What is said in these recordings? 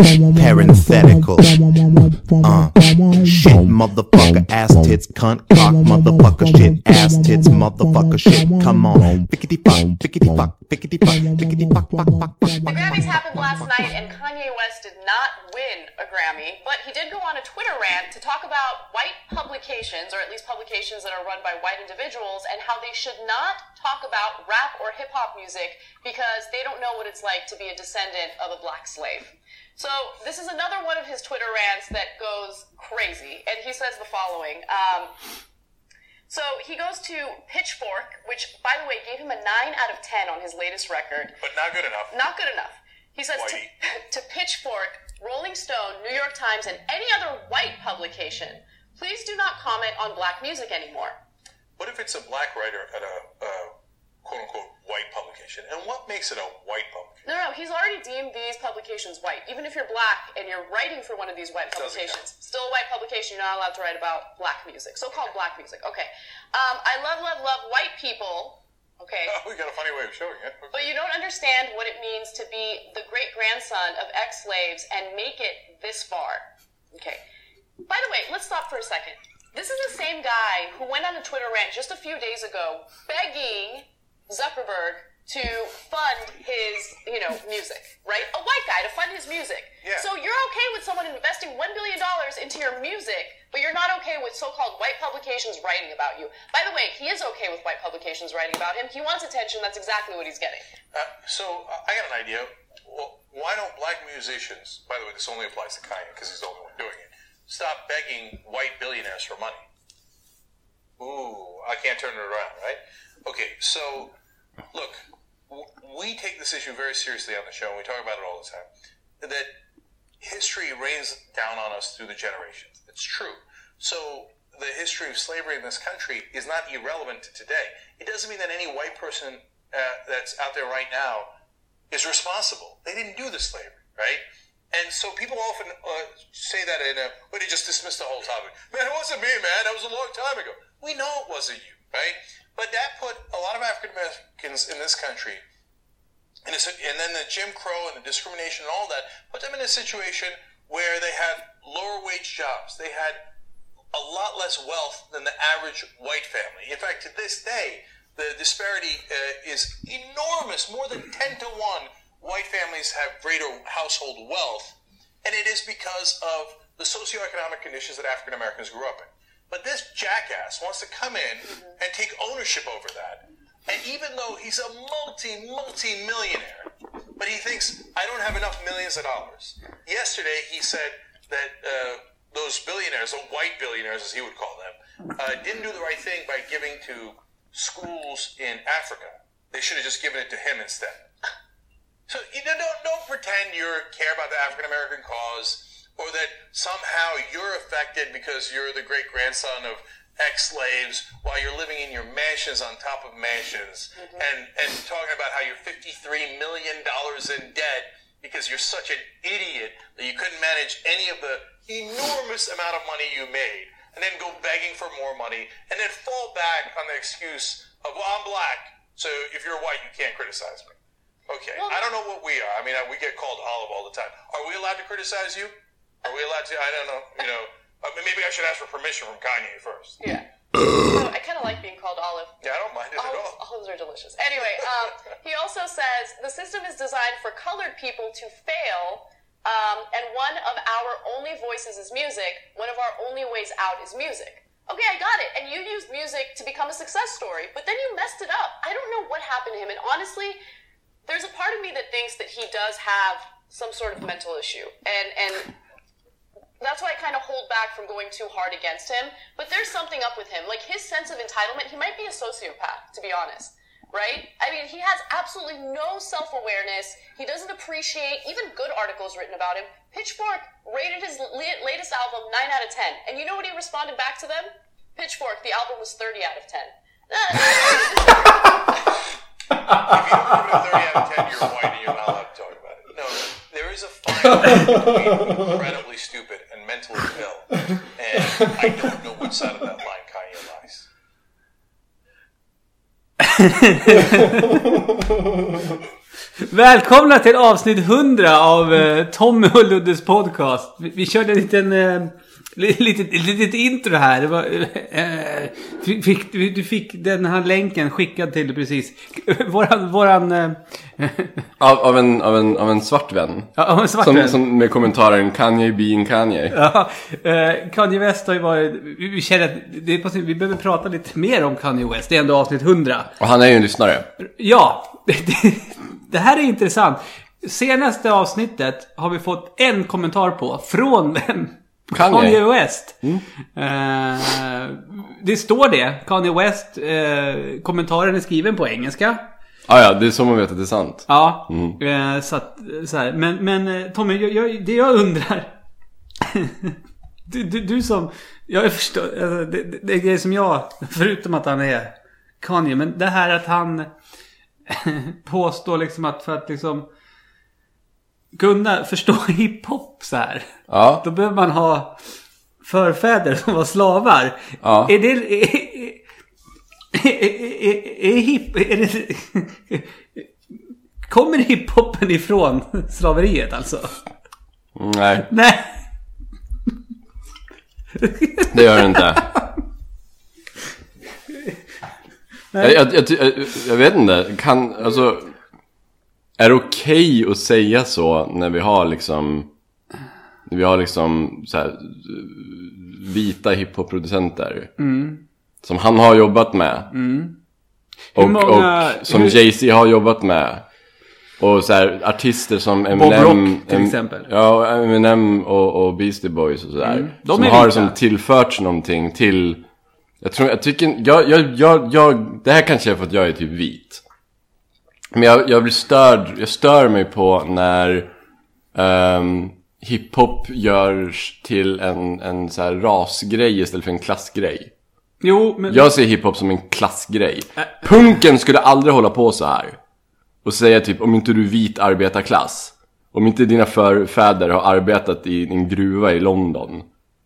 Parenthetical. Uh, shit, motherfucker, ass tits, cunt, cock, motherfucker, shit, ass tits, motherfucker, shit. Come on. Pickety fuck, pickety fuck, pickety fuck, pickety fuck, fuck, fuck, fuck. The Grammys happened last night, and Kanye West did not win a Grammy, but he did go on a Twitter rant to talk about white publications, or at least publications that are run by white individuals, and how they should not talk about rap or hip hop music because they don't know what it's like to be a descendant of a black slave. So this is another one of his Twitter rants that goes crazy, and he says the following. Um, so he goes to Pitchfork, which, by the way, gave him a 9 out of 10 on his latest record. But not good enough. Not good enough. He says to, to Pitchfork, Rolling Stone, New York Times, and any other white publication, please do not comment on black music anymore. What if it's a black writer at a uh, quote unquote white publication? And what makes it a white publication? No, no, he's already deemed these publications white. Even if you're black and you're writing for one of these white publications, still a white publication, you're not allowed to write about black music. So called black music. Okay. Um, I love, love, love white people. Okay. Oh, we got a funny way of showing it. But you don't understand what it means to be the great grandson of ex slaves and make it this far. Okay. By the way, let's stop for a second. This is the same guy who went on a Twitter rant just a few days ago begging Zuckerberg to fund his, you know, music, right? A white guy to fund his music. Yeah. So you're okay with someone investing $1 billion into your music, but you're not okay with so-called white publications writing about you. By the way, he is okay with white publications writing about him. He wants attention. That's exactly what he's getting. Uh, so uh, I got an idea. Well, why don't black musicians, by the way, this only applies to Kanye because he's the only one doing it, stop begging white billionaires for money? Ooh, I can't turn it around, right? Okay, so look, we take this issue very seriously on the show, and we talk about it all the time. That history rains down on us through the generations. It's true. So the history of slavery in this country is not irrelevant to today. It doesn't mean that any white person uh, that's out there right now is responsible. They didn't do the slavery, right? And so people often uh, say that in a, but they just dismiss the whole topic. Man, it wasn't me, man. That was a long time ago. We know it wasn't you, right? But that put a lot of African Americans in this country and, and then the Jim Crow and the discrimination and all that put them in a situation where they had lower wage jobs. They had a lot less wealth than the average white family. In fact, to this day, the disparity uh, is enormous. More than 10 to 1 white families have greater household wealth, and it is because of the socioeconomic conditions that African Americans grew up in. But this jackass wants to come in and take ownership over that. And even though he's a multi, multi millionaire, but he thinks, I don't have enough millions of dollars. Yesterday, he said that uh, those billionaires, the white billionaires as he would call them, uh, didn't do the right thing by giving to schools in Africa. They should have just given it to him instead. So you know, don't don't pretend you care about the African American cause, or that somehow you're affected because you're the great grandson of ex-slaves while you're living in your mansions on top of mansions, mm-hmm. and and talking about how you're 53 million dollars in debt because you're such an idiot that you couldn't manage any of the enormous amount of money you made, and then go begging for more money, and then fall back on the excuse of well I'm black, so if you're white you can't criticize me. Okay, Well- I don't know what we are. I mean, we get called olive all the time. Are we allowed to criticize you? Are we allowed to? I don't know. You know, uh, maybe I should ask for permission from Kanye first. Yeah. So I kind of like being called Olive. Yeah, I don't mind it at all. olives are delicious. Anyway, um, he also says the system is designed for colored people to fail, um, and one of our only voices is music. One of our only ways out is music. Okay, I got it. And you used music to become a success story, but then you messed it up. I don't know what happened to him, and honestly, there's a part of me that thinks that he does have some sort of mental issue, and and that's why I kind of hold back from going too hard against him. But there's something up with him. Like his sense of entitlement, he might be a sociopath, to be honest. Right? I mean, he has absolutely no self awareness. He doesn't appreciate even good articles written about him. Pitchfork rated his latest album 9 out of 10. And you know what he responded back to them? Pitchfork, the album was 30 out of 10. don't live in a 30 out of 10, you're white and you're not allowed to talk about it. No, there is a fine line between incredibly stupid and I don't know which side of that line Kanye lies. Välkomna till avsnitt 100 av eh, Tommy och Luddes podcast. Vi, vi körde en liten... Eh, litet, litet intro här. Var, eh, fick, du fick den här länken skickad till dig precis. Våran... våran eh, Av, av, en, av, en, av en svart vän. ja, av en svart Som, vän. som med kommentaren Kanye being Kanye. Ja, eh, Kanye West har ju varit... Vi känner att det är vi behöver prata lite mer om Kanye West. Det är ändå avsnitt 100. Och han är ju en lyssnare. Ja, det, det här är intressant. Senaste avsnittet har vi fått en kommentar på från Kanye. Kanye West. Eh, det står det. Kanye West. Eh, kommentaren är skriven på engelska. Ah, ja, det är så man vet att det är sant. Ja, eh, så att, så här. Men, men eh, Tommy, jag, jag, det jag undrar. du, du, du som, jag förstår, alltså, det, det, det är grejer som jag, förutom att han är Kanye, men det här att han påstår liksom att för att liksom kunna förstå hiphop så här. Ja. Då behöver man ha förfäder som var slavar. Ja. Är det... Är, är, är, är, hip, är det, kommer hiphopen ifrån slaveriet alltså? Nej, Nej. det gör det inte. jag, jag, jag, jag, jag vet inte, kan, alltså... Är det okej att säga så när vi har liksom... När vi har liksom så här, vita hiphop-producenter. Som han har jobbat med. Och, Hur många- och som hur- Jay-Z har jobbat med. Och så här, artister som Eminem. Rock, till Em- exempel. Ja, Eminem och, och Beastie Boys och sådär. De som har som tillförts någonting till... Jag tror, jag tycker, jag, jag, jag, jag, det här kanske är för att jag är typ vit. Men jag, jag blir störd, jag stör mig på när ehm, hiphop görs till en, en så här rasgrej istället för en klassgrej. Jo, men... Jag ser hiphop som en klassgrej. Punken skulle aldrig hålla på så här. Och säga typ, om inte du är vit arbetarklass. Om inte dina förfäder har arbetat i en gruva i London.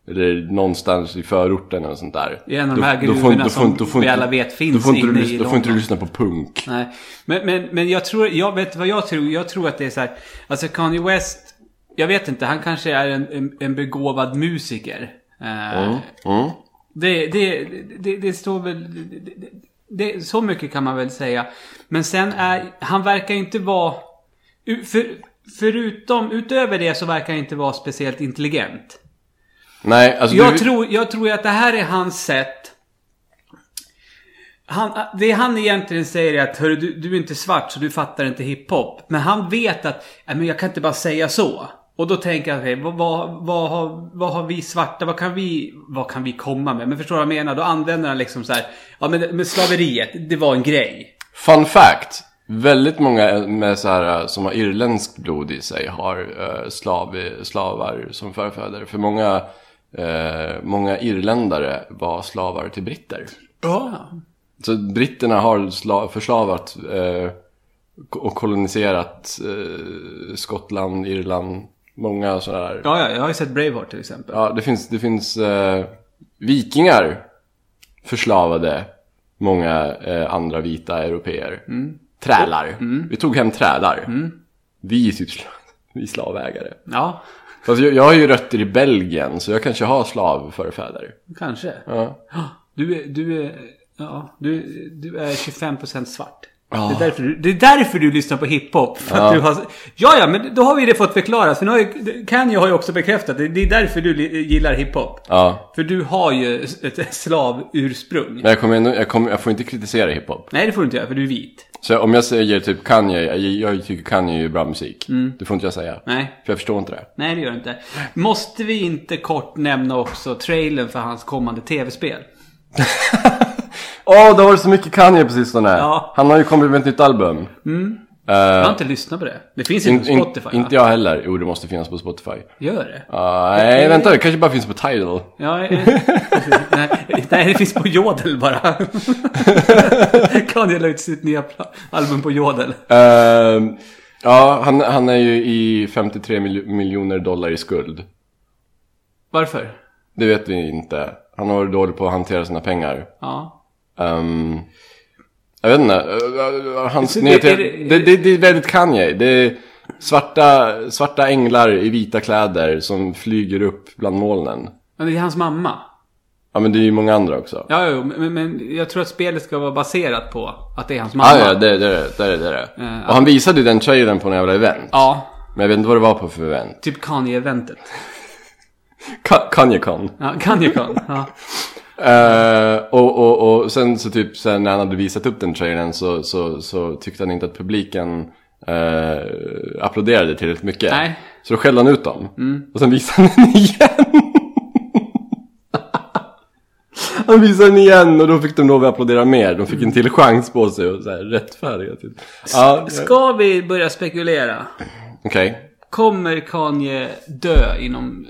Eller någonstans i förorten eller sånt där. I en av de här gruvorna som vi alla vet finns då får inte du, inne i lyssna- Då får inte du London. lyssna på punk. Nej. Men, men, men jag tror, jag vet vad jag tror? Jag tror att det är så här. Alltså Kanye West. Jag vet inte, han kanske är en, en, en begåvad musiker. Eh, Mm. Det, det, det, det står väl... Det, så mycket kan man väl säga. Men sen är... Han verkar inte vara... För, förutom... Utöver det så verkar han inte vara speciellt intelligent. Nej, alltså Jag du, tror, jag tror att det här är hans sätt. Han, det han egentligen säger är att Hörru, du, du är inte svart så du fattar inte hiphop. Men han vet att "Nej, men jag kan inte bara säga så. Och då tänker jag, okay, vad, vad, vad, har, vad har vi svarta, vad kan vi, vad kan vi komma med? Men förstår du vad jag menar? Då använder han liksom så här, ja men, men slaveriet, det var en grej. Fun fact. Väldigt många med så här, som har irländskt blod i sig har uh, slav, slavar som förfäder. För många, eh, många irländare var slavar till britter. Ja. Så britterna har sla- förslavat eh, och koloniserat eh, Skottland, Irland, många sådana här. Ja, ja, jag har ju sett Braveheart till exempel. Ja, det finns, det finns eh, vikingar förslavade många eh, andra vita europeer. Trälar. Vi tog hem trälar. Vi är typ sl- vi slavägare. Ja, Fast jag, jag har ju rötter i Belgien så jag kanske har slavförfäder. kanske. Ja. Du är, du är, ja, du, du är 25% svart. Ja. Det, är därför du, det är därför du lyssnar på hiphop. För att du har, ja, ja, men då har vi det fått förklarat. För nu har ju, Kanye har ju också bekräftat det. Det är därför du gillar hiphop. Ja. För du har ju ett slavursprung. Men jag, kommer ändå, jag, kommer, jag får inte kritisera hiphop. Nej, det får du inte göra, för du är vit. Så om jag säger typ Kanye, jag, tycker Kanye är bra musik. Det får inte jag säga. Nej. För jag förstår inte det. Nej, det gör du inte. Måste vi inte kort nämna också trailern för hans kommande tv-spel? Åh, det har varit så mycket Kanye på sistone. Ja. Han har ju kommit med ett nytt album. Jag har inte lyssnat på det. Det finns inte In, på in, Spotify va? inte jag heller. Jo, det måste finnas på Spotify. Gör det? Ah, nej, vänta. Det kanske bara finns på Tidal. Ja, eh, nej, nej, det finns på Jodel bara. Kanye la ut sitt nya album på Jodel. Ehm, ja, han, han är ju i 53 mil- miljoner dollar i skuld. Varför? Det vet vi inte. Han har varit dålig på att hantera sina pengar. Ja. Ehm, jag vet inte. Uh, hans Så det- det- det, är väldigt Kanye. Det är svarta, svarta änglar i vita kläder som flyger upp bland molnen. Men det är hans mamma. Ja, men det är ju många andra också. Ja, jo, men, men jag tror att spelet ska vara baserat på att det är hans mamma. Ah, ja, det, det, är det, det det. det. Eh, Och han visade ju den trailern på en jävla event. Ja, Men jag vet inte vad det var på för event. typ Kanye-eventet. Ka- Kanye-con. Ja, Kanye-con. Ja. Eh, och, och, och sen så typ sen när han hade visat upp den trailern så, så, så tyckte han inte att publiken uh, applåderade tillräckligt mycket. Nej. Så då skällde han ut dem. Och sen visade han den igen. han visade den igen och då fick de lov att applådera mer. De fick en till chans på sig och så här rättfärdiga. Typ. Ja, Ska vi börja spekulera? Okej. Kommer Kanye dö inom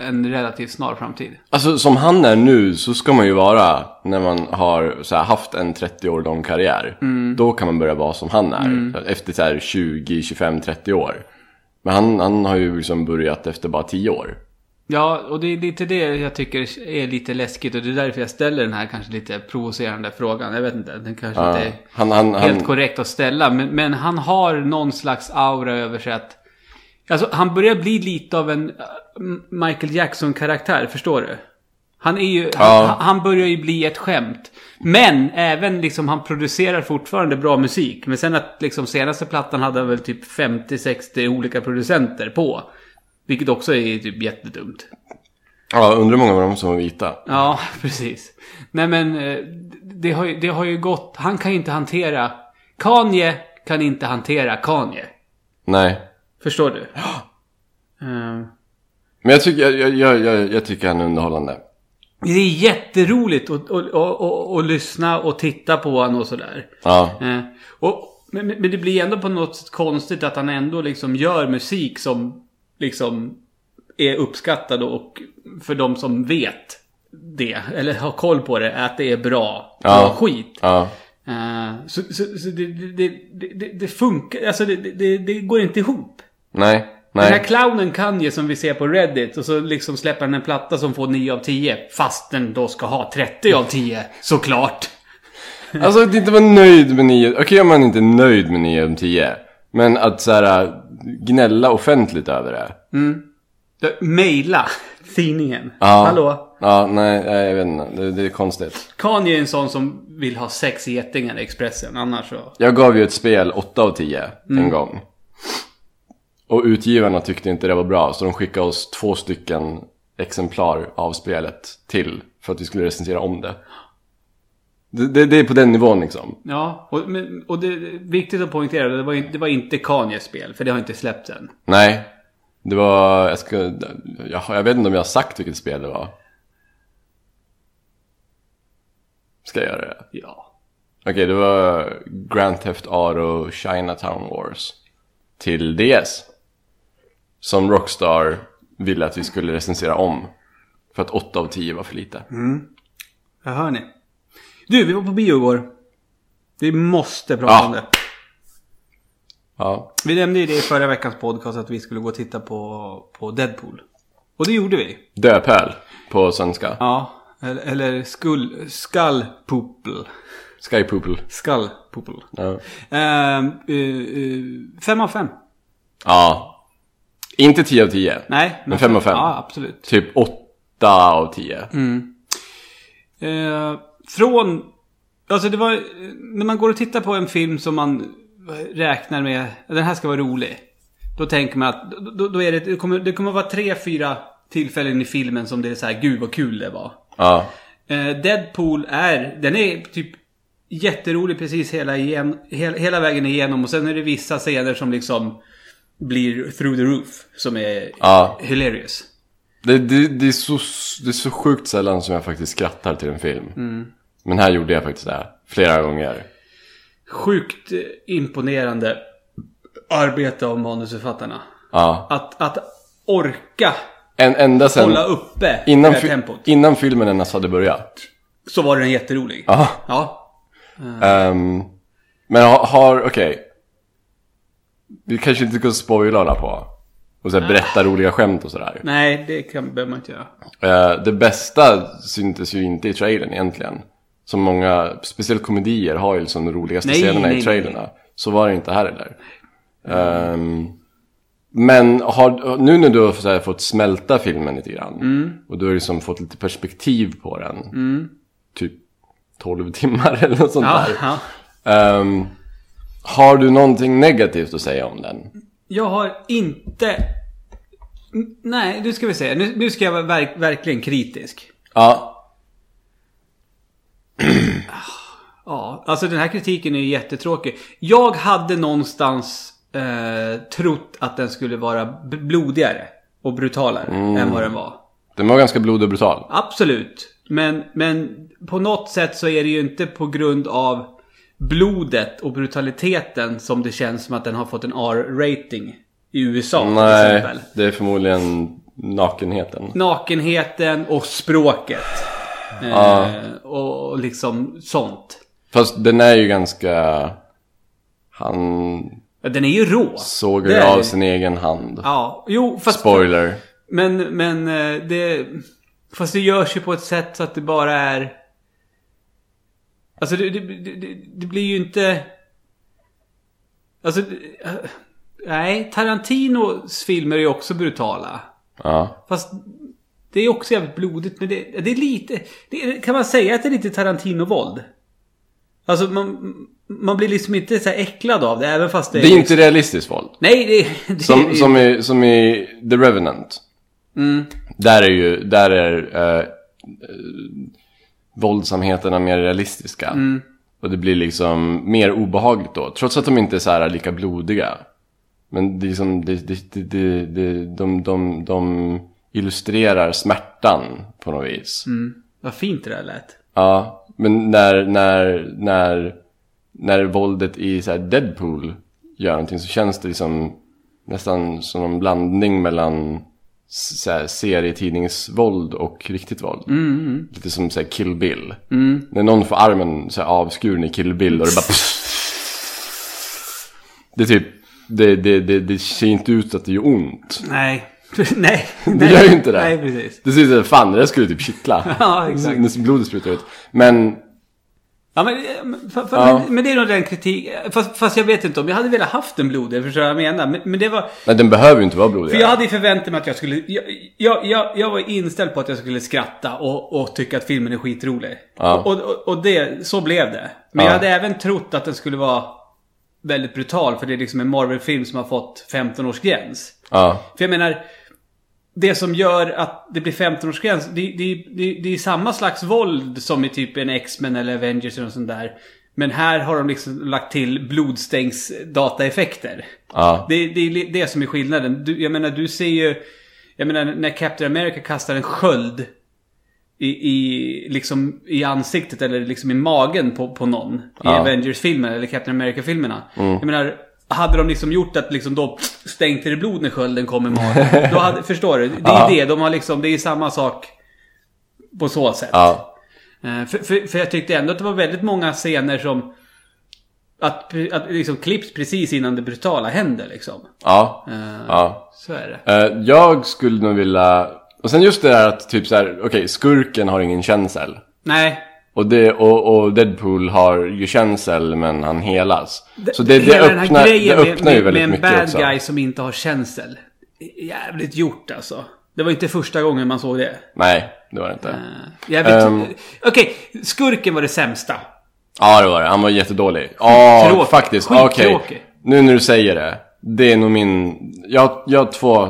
en relativt snar framtid? Alltså som han är nu så ska man ju vara när man har så här, haft en 30 år lång karriär. Då kan man börja vara som han är. Efter så här 20, 25, 30 år. Men han, han har ju liksom börjat efter bara 10 år. Ja, och det är lite det jag tycker är lite läskigt och det är därför jag ställer den här kanske lite provocerande frågan. Jag vet inte, den kanske Ja, inte är han, han, helt han, korrekt att ställa. Men, men han har någon slags aura över sig att... Alltså han börjar bli lite av en äh, Michael Jackson-karaktär, förstår du? Han är ju... Ja. Han, han börjar ju bli ett skämt. Men även liksom han producerar fortfarande bra musik. Men sen att liksom senaste plattan hade han väl typ 50-60 olika producenter på. Vilket också är typ jättedumt. ja, undrar många av dem som var vita. Ja, precis. Nej men, eh, det har, ju, det har ju gått... Han kan ju inte hantera... Kanye kan inte hantera Kanye. Nej. Förstår du? Eh, Men jag tycker, jag, jag, jag, jag tycker han är underhållande. Det är jätteroligt att, att, att, att, att lyssna och titta på honom och sådär. Ja. Eh, och, men, men det blir ändå på något sätt konstigt att han ändå liksom gör musik som liksom är uppskattad och för de som vet det, eller har koll på det, att det är bra, bra Ja. skit. Ja. Eh, så så, så det, det, det, det, det funkar, alltså det, det, det går inte ihop. Nej. Den här Nej. clownen Kanye som vi ser på Reddit och så liksom släpper han en platta som får 9 av 10. Fast den då ska ha 30 av 10, såklart. Alltså att inte vara nöjd med 9. Okej om man inte är nöjd med 9 av 10. Men att så här gnälla offentligt över det. Maila tidningen. Ja. Hallå? Ja, nej, nej, jag vet inte. Det, det är konstigt. Kanye är en sån som vill ha sex getingar i Expressen. Annars så... Jag gav ju ett spel 8 av 10 en gång. Och utgivarna tyckte inte det var bra, så de skickade oss två stycken exemplar av spelet till för att vi skulle recensera om det. Det, det, det är på den nivån liksom. Ja, och, men, och det är viktigt att poängtera. Det var, det var inte Kanyes spel. För det har inte släppts än. Nej, det var, jag ska, jag, jag vet inte om jag har sagt vilket spel det var. Ska jag göra det? Ja. Okej, det var Grand Theft Auto Chinatown Wars. Till DS. Som Rockstar ville att vi skulle recensera om. För att 8 av 10 var för lite. Jag hör ni. Du, vi var på bio igår. Vi måste prata Ja. om det. Ja. Vi nämnde ju det i förra veckans podcast att vi skulle gå och titta på, på Deadpool. Och det gjorde vi. Döpöl på svenska. Ja. Eller, eller skull, skallpupel. Skypoople. Skallpupel. Ja. Ehm, eh, eh, fem av fem. ja. Inte 10 av 10. Nej. Men fem av fem. Ja, absolut. Typ 8 av 10. Eh, från... Alltså det var... När man går och tittar på en film som man räknar med... Den här ska vara rolig. Då tänker man att... Då, då är det, det, kommer, det kommer vara tre, fyra tillfällen i filmen som det är så här, gud vad kul det var. Ja. Eh, Deadpool är... Den är typ jätterolig precis hela, igen, hela, hela vägen igenom. Och sen är det vissa scener som liksom blir through the roof. Som är Ja. hilarious. Det, det, det, är så, det är så sjukt sällan som jag faktiskt skrattar till en film. Men här gjorde jag faktiskt det. Flera gånger. Sjukt imponerande arbete av manusförfattarna. Ja. Att, att orka En, ända sen... hålla uppe Innan, det tempot. innan filmen ens hade börjat. Så var den jätterolig. Ja. Ja. Ehm, men har, har okej. Vi kanske inte ska spoila på. Och så här, berätta roliga skämt och sådär. Nej, det kan, behöver man inte göra. Eh, det bästa syntes ju inte i trailern egentligen. Som många, speciellt komedier, har ju liksom de roligaste Nej, scenerna nej, i trailerna. Så var det inte här heller. Ehm, men har, nu när du har fått smälta filmen lite grann. Mm. Och du har liksom fått lite perspektiv på den. Typ 12 timmar eller något sånt Ja, där. ja. Ehm, har du någonting negativt att säga om den? Jag har inte... Nej, nu ska vi se. Nu, nu ska jag vara verk, verkligen kritisk. Ja, Ja, alltså den här kritiken är ju jättetråkig. Jag hade någonstans eh, trott att den skulle vara blodigare och brutalare än vad den var. den var ganska blodig och brutal. Absolut. Men, men på något sätt så är det ju inte på grund av blodet och brutaliteten som det känns som att den har fått en R-rating i USA till Nej, exempel. det är förmodligen nakenheten. Nakenheten och språket. Ja. Eh, och liksom sånt. Fast den är ju ganska... Han Ja, Den är ju rå. Det sågar är av det. sin egen hand. Ja, jo fast... Spoiler. Men, men eh, det... Fast det görs ju på ett sätt så att det bara är... Alltså det, det, det, det blir ju inte... Alltså... Nej, Tarantinos filmer är ju också brutala. Ja. Fast det är också jävligt blodigt. Men det, det är lite... Det är, kan man säga att det är lite Tarantino-våld? Alltså man, man blir liksom inte så här äcklad av det även fast det Det är inte realistiskt våld. Nej, det, det är Som, ju- som, i, som i The Revenant. Mm. Där är ju, där är eh, våldsamheterna mer realistiska. Mm. Och det blir liksom mer obehagligt då. Trots att de inte är så här lika blodiga. Men det är liksom, det, det, det, det, det, de, de, de illustrerar smärtan på något vis. Mm. Vad fint det där lät. Ja, men när, när, när, när våldet i så här Deadpool gör någonting så känns det liksom nästan som en blandning mellan så här, serietidningsvåld och riktigt våld. Lite som så här, Kill Bill. När någon får armen så här, avskuren i Kill Bill och det bara Det är typ, det, det, det, det ser inte ut att det gör ont. Nej. nej. Det gör ju inte det. Nej, precis. Det ser ut som, fan det där skulle typ kittla. Ja, exakt. När blodet sprutar ut. Men Ja, men, för, för, Ja. men, men det är nog den kritik... Fast, fast jag vet inte om jag hade velat haft en blodig, förstår du vad jag menar? Men, men det var... Nej, den behöver ju inte vara blodig. För jag hade ju förväntat mig att jag skulle... Jag, jag, jag, jag var inställd på att jag skulle skratta och, och tycka att filmen är skitrolig. Ja. Och, och, och det, så blev det. Men Ja. jag hade även trott att den skulle vara väldigt brutal. För det är liksom en Marvel-film som har fått 15 års gräns. För jag menar, det som gör att det blir 15-årsgräns, det, det, det, det är samma slags våld som i typ en X-Men eller Avengers eller sånt där. Men här har de liksom lagt till blodstängs dataeffekter. ja, Det, det är det som är skillnaden. Du, jag menar, du ser ju... Jag menar, när Captain America kastar en sköld i, i, liksom, i ansiktet eller liksom i magen på, på någon. I Ja. Avengers-filmer eller Captain America-filmerna. Jag menar, hade de liksom gjort att liksom då stängt i det blod när skölden kom i magen. då hade, förstår du? Det är Ja. det. De har liksom, det är samma sak på så sätt. ja, Eh, För, för, för jag tyckte ändå att det var väldigt många scener som... Att, att liksom klipps precis innan det brutala händer liksom. ja, Eh, ja. Så är det. Eh, jag skulle nog vilja... Och sen just det där att typ så här, okej, skurken har ingen känsel. Nej. Och, det, och, och Deadpool har ju känsel men han helas. Så det, det Hela den här öppnar, det öppnar med, ju väldigt med en mycket bad också. guy som inte har känsel. Jävligt gjort alltså. Det var inte första gången man såg det. Nej, det var det inte. Uh, jävligt... Ehm. Okej, skurken var det sämsta. Ja, det var det. Han var jättedålig. Ja, Tråkig. faktiskt. Okej. Skittråkig. Nu när du säger det. Det är nog min... Jag, jag har två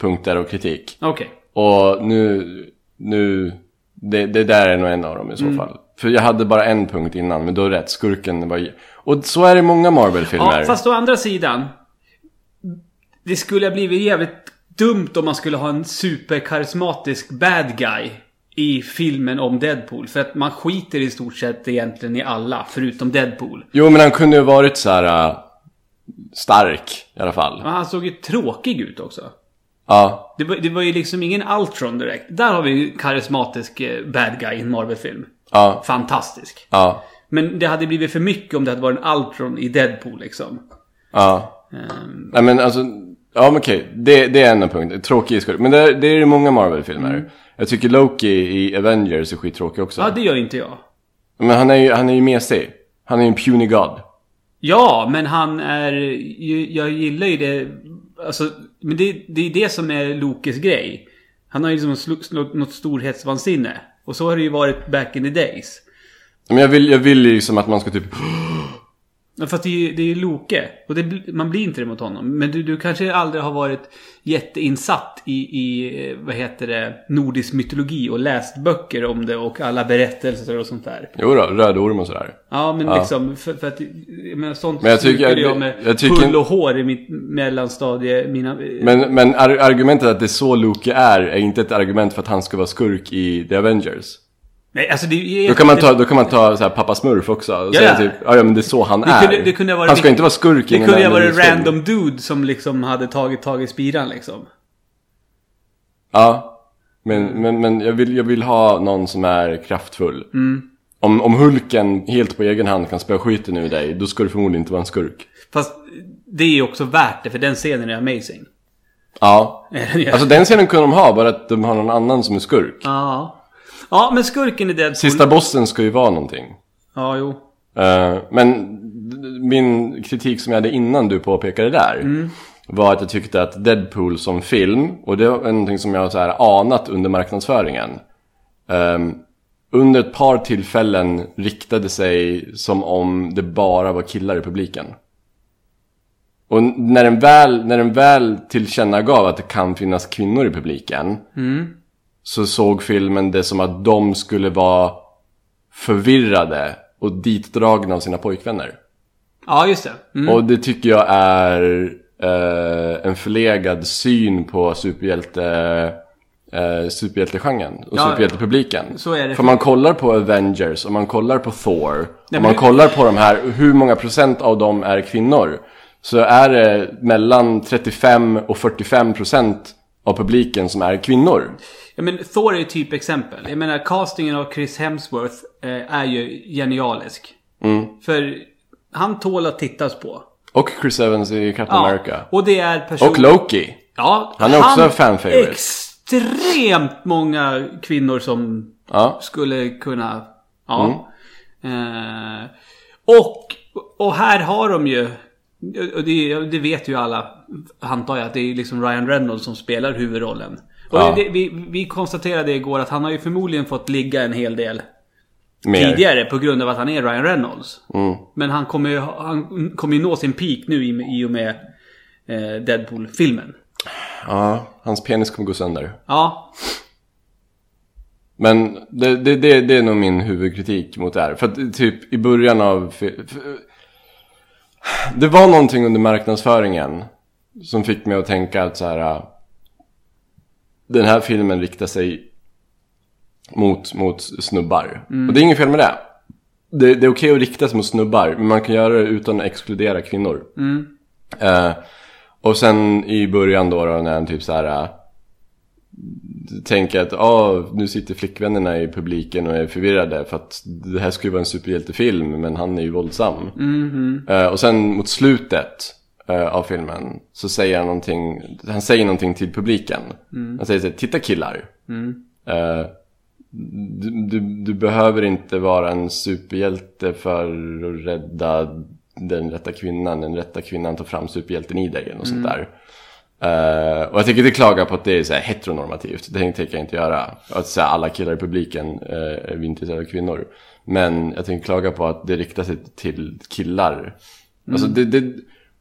punkter och kritik. Okej. Och nu... Nu... Det, det där är nog en av dem i så Mm. fall. För jag hade bara en punkt innan, men är det rätt. Skurken var... Och så är det i många Marvel-filmer. Ja, fast å andra sidan. Det skulle ha blivit jävligt dumt om man skulle ha en superkarismatisk bad guy i filmen om Deadpool. För att man skiter i stort sett egentligen i alla, förutom Deadpool. Jo, men han kunde ju varit så här. äh, stark i alla fall. Men han såg ju tråkig ut också. Ja, Det var, det var ju liksom ingen Ultron direkt. Där har vi ju karismatisk eh, bad guy i en Marvel-film. Ja, Fantastisk. ja, Men det hade blivit för mycket om det hade varit en Ultron i Deadpool liksom. ja. Ehm, Nej men alltså, ja men okej. Det, det är en punkt. Tråkig skurk. Men det, är- det är det många Marvel-filmer. Jag tycker Loki i Avengers är skittråkig också. ja, det gör inte jag. Men han är ju, han är ju mesig. Han är ju en puny god. Ja, men han är... ju- Jag gillar ju det... Alltså, men det, det är det som är Lokes grej. Han har ju liksom något storhetsvansinne. Och så har det ju varit back in the days. Men jag vill, jag vill ju liksom att man ska typ... Ja, Fast det är ju, det är ju Loke. Och det, man blir inte det mot honom. Men du, du kanske aldrig har varit jätteinsatt i, i, eh, vad heter det, nordisk mytologi och läst böcker om det och alla berättelser och sånt där. Jo då, röd orm och sådär. Ja, men Ja. liksom, för, för att, jag menar sånt Men jag tycker- jag jag- med jag tycker- pull och hår i mitt mellanstadie, mina... Men, men ar- argumentet att det är så Loki är, är inte ett argument för att han ska vara skurk i The Avengers. Nej, alltså det är Då kan man ta, då kan man ta så här, pappa Smurf också och Ja, säga typ, ja, ja men det är så han Det är. kunde- det kunde varit- han ska inte vara skurk Det en kunde ju ha varit Avengers-film. random dude som liksom hade tagit tag i spiran liksom. Ja. Men, men, men jag, vill, jag vill ha någon som är kraftfull. Mm. Om, om Hulken helt på egen hand kan spöa skiten ur dig, då ska du förmodligen inte vara en skurk. Fast det är ju också värt det, för den scenen är amazing. Ja. Ja. Alltså den scenen kunde de ha, bara att de har någon annan som är skurk. Ja. Ja, men skurken i Deadpool... Sista bossen ska ju vara någonting. Ja, jo. Eh, men min kritik som jag hade innan du påpekade där Mm. var att jag tyckte att Deadpool som film, och det var någonting som jag så här anat under marknadsföringen. ehm, under ett par tillfällen riktade sig som om det bara var killar i publiken. Och när den väl, när den väl tillkännagav att det kan finnas kvinnor i publiken så såg filmen det som att de skulle vara förvirrade och ditdragna av sina pojkvänner. Ja, just det. Mm. Och det tycker jag är eh, en förlegad syn på superhjälte, eh, superhjältegenren och Ja, superhjältepubliken. så är det. För man kollar på Avengers och man kollar på Thor och men man hur- kollar på de här, hur många procent av dem är kvinnor. Så är det mellan 35 och 45 procent av publiken som är kvinnor. Ja, men Thor är typ exempel. Jag menar, castingen av Chris Hemsworth eh, är ju genialisk. Mm. För han tål att tittas på. Och Chris Evans i Captain Ja, America. och det är person... Och Loki. Ja, Han är också fan favorite. Extremt många kvinnor som Ja. skulle kunna... Ja. Mm. Eh, och, och här har de ju... Det, det vet ju alla, antar jag, att det är liksom Ryan Reynolds som spelar huvudrollen. Och Ja. det, vi, vi konstaterade igår att han har ju förmodligen fått ligga en hel del Mer. tidigare på grund av att han är Ryan Reynolds. Mm. Men han kommer ju, han kommer ju nå sin peak nu i, i och med eh, Deadpool-filmen. Ja, hans penis kommer gå sönder. Ja, Men det, det, det, det är nog min huvudkritik mot det här. För att typ i början av... fi- f- Det var någonting under marknadsföringen som fick mig att tänka att så här... äh, Den här filmen riktar sig mot, mot snubbar. Och det är inget fel med det. Det, det är okej att rikta sig mot snubbar, men man kan göra det utan att exkludera kvinnor. Eh, och sen i början då, då när han typ så här... tänker att ah, nu sitter flickvännerna i publiken och är förvirrade för att det här ju vara en superhjältefilm men han är ju våldsam. Eh, och sen mot slutet eh, av filmen så säger han någonting, han säger någonting till publiken. Han säger så här, titta killar. Eh, du, du, du behöver inte vara en superhjälte för att rädda den rätta kvinnan. Den rätta kvinnan tar fram superhjälten i dig eller något sånt där. Eh, och jag tänker inte klaga på att det är så heteronormativt. Det tänker jag inte göra. Att här, alla killar i publiken uh, är intresserade av kvinnor. Men jag tänker klaga på att det riktar sig till killar. Alltså det, det,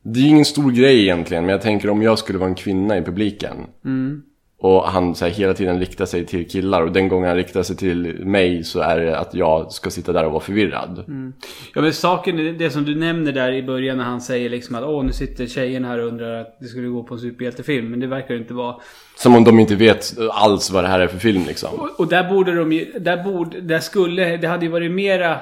det är ju ingen stor grej egentligen. Men jag tänker om jag skulle vara en kvinna i publiken. Och han så här, hela tiden riktar sig till killar. Och den gången han riktar sig till mig så är det att jag ska sitta där och vara förvirrad. Ja men saken, det som du nämner där i början när han säger liksom att åh nu sitter tjejen här och undrar att det skulle gå på en superhjältefilm. Men det verkar inte vara. Som om de inte vet alls vad det här är för film liksom. Och, och där borde de ju, där borde, där skulle, det hade ju varit mera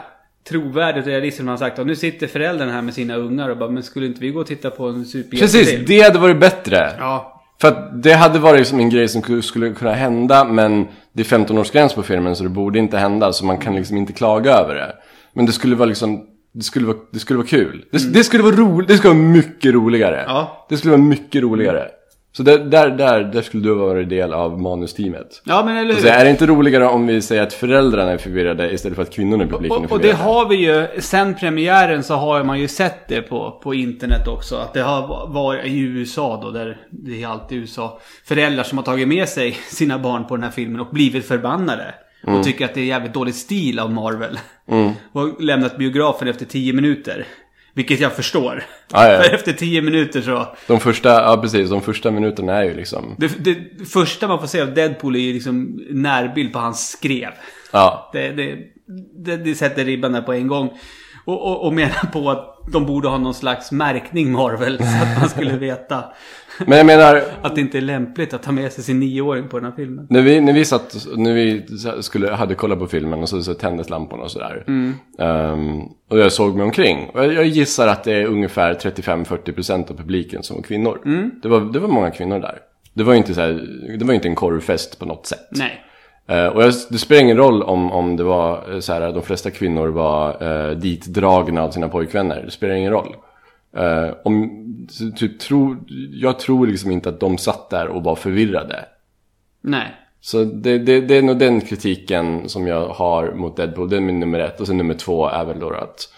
trovärdigt och realistiskt. Man sagt att nu sitter föräldrarna här med sina ungar och bara, men skulle inte vi gå och titta på en superhjältefilm? Precis, det hade varit bättre. Ja. För att det hade varit som en grej som skulle- kunna hända men det är 15-årsgräns på filmen så det borde inte hända så man kan liksom inte klaga över det. Men det skulle vara liksom, det skulle vara, det skulle vara kul. Det, det skulle vara roligt, det skulle vara mycket roligare. Mm. Ja. Det skulle vara mycket roligare. Så där, där, där, där skulle du vara del av manusteamet. Ja, men eller hur? Så är det inte roligare om vi säger att föräldrarna är förvirrade istället för att kvinnorna i publiken är Och, och det förvirrade? har vi ju, sen premiären så har man ju sett det på, på internet också. Att det har varit i USA då, där det är alltid USA. Föräldrar som har tagit med sig sina barn på den här filmen och blivit förbannade. Och tycker att det är jävligt dålig stil av Marvel. Och lämnat biografen efter 10 minuter. Vilket jag förstår. Ja, ja. För efter 10 minuter så... De första, ja precis, de första minuterna är ju liksom, Det, det första man får se av Deadpool är ju liksom närbild på hans skrev. ja. Det, det, det, det sätter ribban där på en gång. Och, och, och menar på att de borde ha någon slags märkning Marvel. Så att man skulle veta Men jag menar, att det inte är lämpligt att ta med sig sin nioåring på den här filmen. När vi, när vi satt, när vi skulle, hade kollat på filmen och så, så tändes lamporna och sådär. Ehm, och jag såg mig omkring. Och jag, jag gissar att det är ungefär 35-40% av publiken som var kvinnor. Det, var, det var många kvinnor där. Det var ju inte, så här, det var inte en korvfest på något sätt. Nej. Eh, och jag, det spelar ingen roll om, om det var eh, så här, de flesta kvinnor var uh, ditdragna av sina pojkvänner. Det spelar ingen roll. Eh, om, typ, tro, jag tror liksom inte att de satt där och var förvirrade. Nej. Så det, det, det är nog den kritiken som jag har mot Deadpool. Det är min nummer ett. Och sen nummer två är väl då att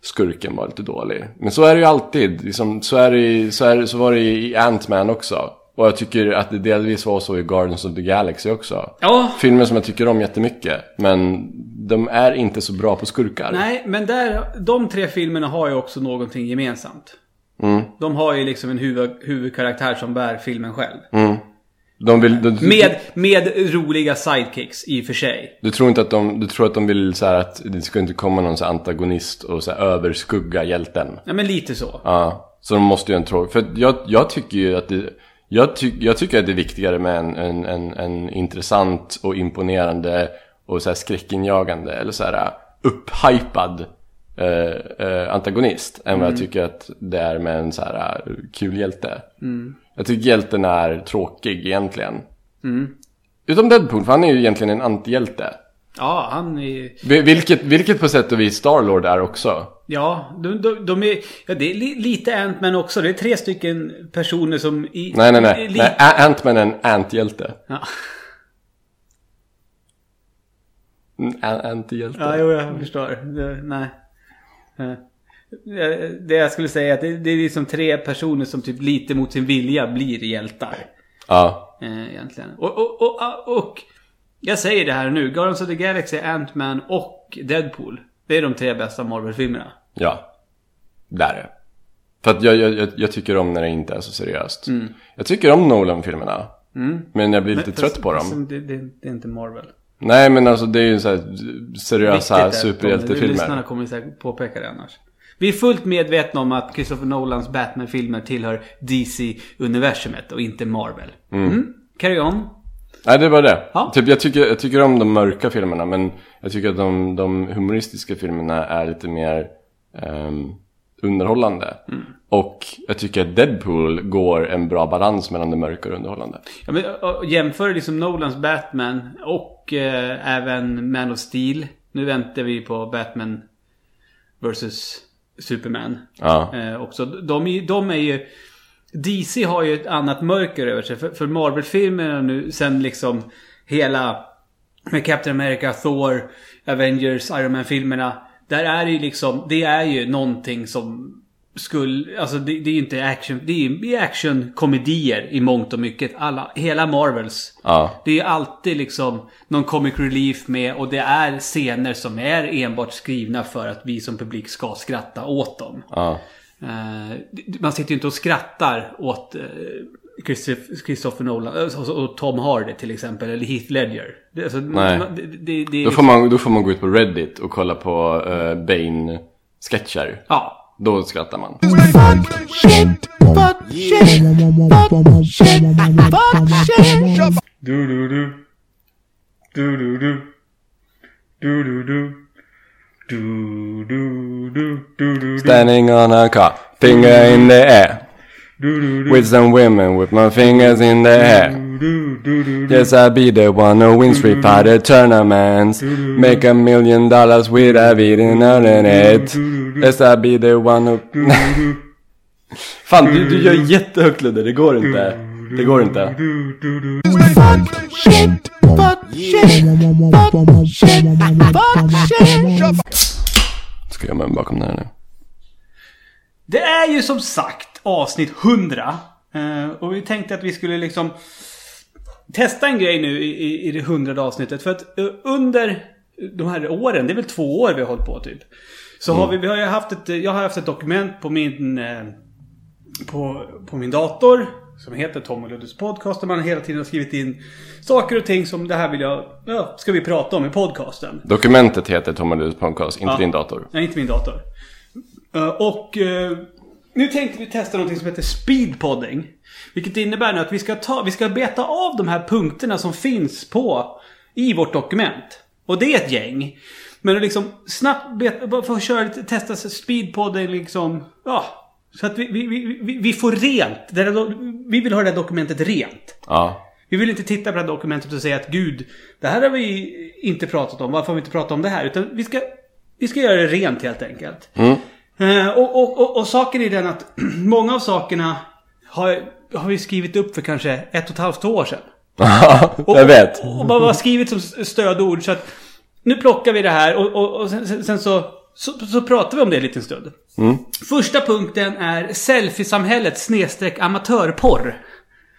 skurken var lite dålig. Men så är det ju alltid. Liksom, så, är det, så, är, det- så var det i Ant-Man också. Och jag tycker att det delvis var så i Guardians of the Galaxy också. Ja. Filmer som jag tycker om jättemycket. Men de är inte så bra på skurkar. Nej, men där, de tre filmerna har ju också någonting gemensamt. De har ju liksom en huvud, huvudkaraktär som bär filmen själv. De vill, de, Med, med roliga sidekicks i och för sig. Du tror inte att de, du tror att de vill så att det ska inte komma någon så antagonist och så överskugga hjälten? Ja, men lite så. Ja, så de måste ju en tråd. För jag, jag tycker ju att det... Jag, ty, jag tycker att det är viktigare med en, en, en, en intressant och imponerande och så här skräckinjagande eller så här upphypad eh, eh, antagonist än vad jag tycker att det är med en så här kul hjälte. Jag tycker hjälten är tråkig egentligen. Utom Deadpool, för han är ju egentligen en antihjälte. Ja, han är Vi- Vilket, vilket på sätt och vis Starlord är också. Ja, de, de, de är... Ja, det är li, lite Ant-Man också. Det är tre stycken personer som... I, Nej, nej, nej. Li, nej Ant-Man är en antihjälte. Ja. Antihjälte. Ja, jo, jag förstår. Det, nej. Eh, Det jag skulle säga är att det, det är liksom tre personer som typ lite mot sin vilja blir hjältar. Ja. Eh, egentligen. Och, och, och, och jag säger det här nu. Guardians of the Galaxy, Ant-Man och Deadpool. Det är de tre bästa Marvel-filmerna. Ja. Där är det. För att jag, jag, jag, tycker om när det inte är så seriöst. Jag tycker om Nolan-filmerna. Men jag blir lite trött på Fast dem. Det, det, det är inte Marvel. Nej men alltså det är ju så här seriösa superhjältefilmer. Lyssnarna kommer säkert påpeka det annars. Vi är fullt medvetna om att Christopher Nolans Batman-filmer tillhör DC-universumet och inte Marvel. Mm. Carry on. Nej det är bara det. Ja. Typ, jag, tycker, jag tycker om de mörka filmerna men jag tycker att de, de humoristiska filmerna är lite mer ehm, underhållande. Mm. Och jag tycker att Deadpool går en bra balans mellan det mörka och underhållande. Ja, men, jämför liksom Nolans Batman och eh, även Man of Steel. Nu väntar vi på Batman vs Superman. Ja. Eh, också. De, de är ju... DC har ju ett annat mörker över sig. För, för Marvel-filmerna nu sen liksom hela... Med Captain America, Thor, Avengers, Iron Man-filmerna. Där är det ju liksom... Det är ju någonting som skulle... Alltså det, det är ju inte action... Det är ju actionkomedier i mångt och mycket. Alla, hela Marvels. Ja. Det är alltid liksom någon comic relief med och det är scener som är enbart skrivna för att vi som publik ska skratta åt dem. Ja. Eh, man sitter ju inte och skrattar åt eh, Christoph- Christopher Nolan eh, och- Tom Hardy till exempel. Eller Heath Ledger. Alltså, Nej. det, det, det Då, får liksom- man, då får man gå ut på Reddit och kolla på uh, Bane-sketcher. Ja. Då skrattar man. Du du du. Du du du. Du du du. Du, du, du, du, du, du. Standing on a car, finger in the air. With some women with my fingers in the air. Yes, I'll be the one who wins Street Fighter tournaments. Make a million dollars without beating on it. Yes, I'll be the one who... Fan, du, du gör jättehögt Ludde, det går inte. Det går inte. Ska jag gömma bakom den här nu? Det är ju som sagt avsnitt 100. Eh, och vi tänkte att vi skulle liksom testa en grej nu i, i, det hundrade avsnittet. För att eh, under de här åren, det är väl två år vi har hållit på typ. Så har vi, vi har ju haft ett, jag har haft ett dokument på min, eh, på, på min dator. Som heter Tom och Luddes podcast. Där man hela tiden har skrivit in saker och ting som det här vill jag, ja, ska vi prata om i podcasten. Dokumentet heter Tom och Luddes podcast, inte Ja. din dator. Nej, inte min dator. Eh, och eh, nu tänkte vi testa något som heter speedpodding. Vilket innebär nu att vi ska, ta, vi ska beta av de här punkterna som finns på i vårt dokument. Och det är ett gäng. Men liksom snabbt beta, bara få köra lite, testa speedpodding liksom. Ja. Så att vi, vi, vi, vi, får rent. Där, vi vill ha det här dokumentet rent. Ja. Vi vill inte titta på det här dokumentet och säga att gud, det här har vi inte pratat om. Varför har vi inte pratat om det här? Utan vi ska, vi ska göra det rent helt enkelt. Eh, och, och, och, och saken är den att många av sakerna har, har vi skrivit upp för kanske ett och ett halvt år sedan. Och, jag vet. Och, och bara var skrivit som stödord. Så att nu plockar vi det här och, och, och sen, sen, sen så, så, så pratar vi om det en liten stund. Första punkten är selfiesamhället snedstreck amatörporr.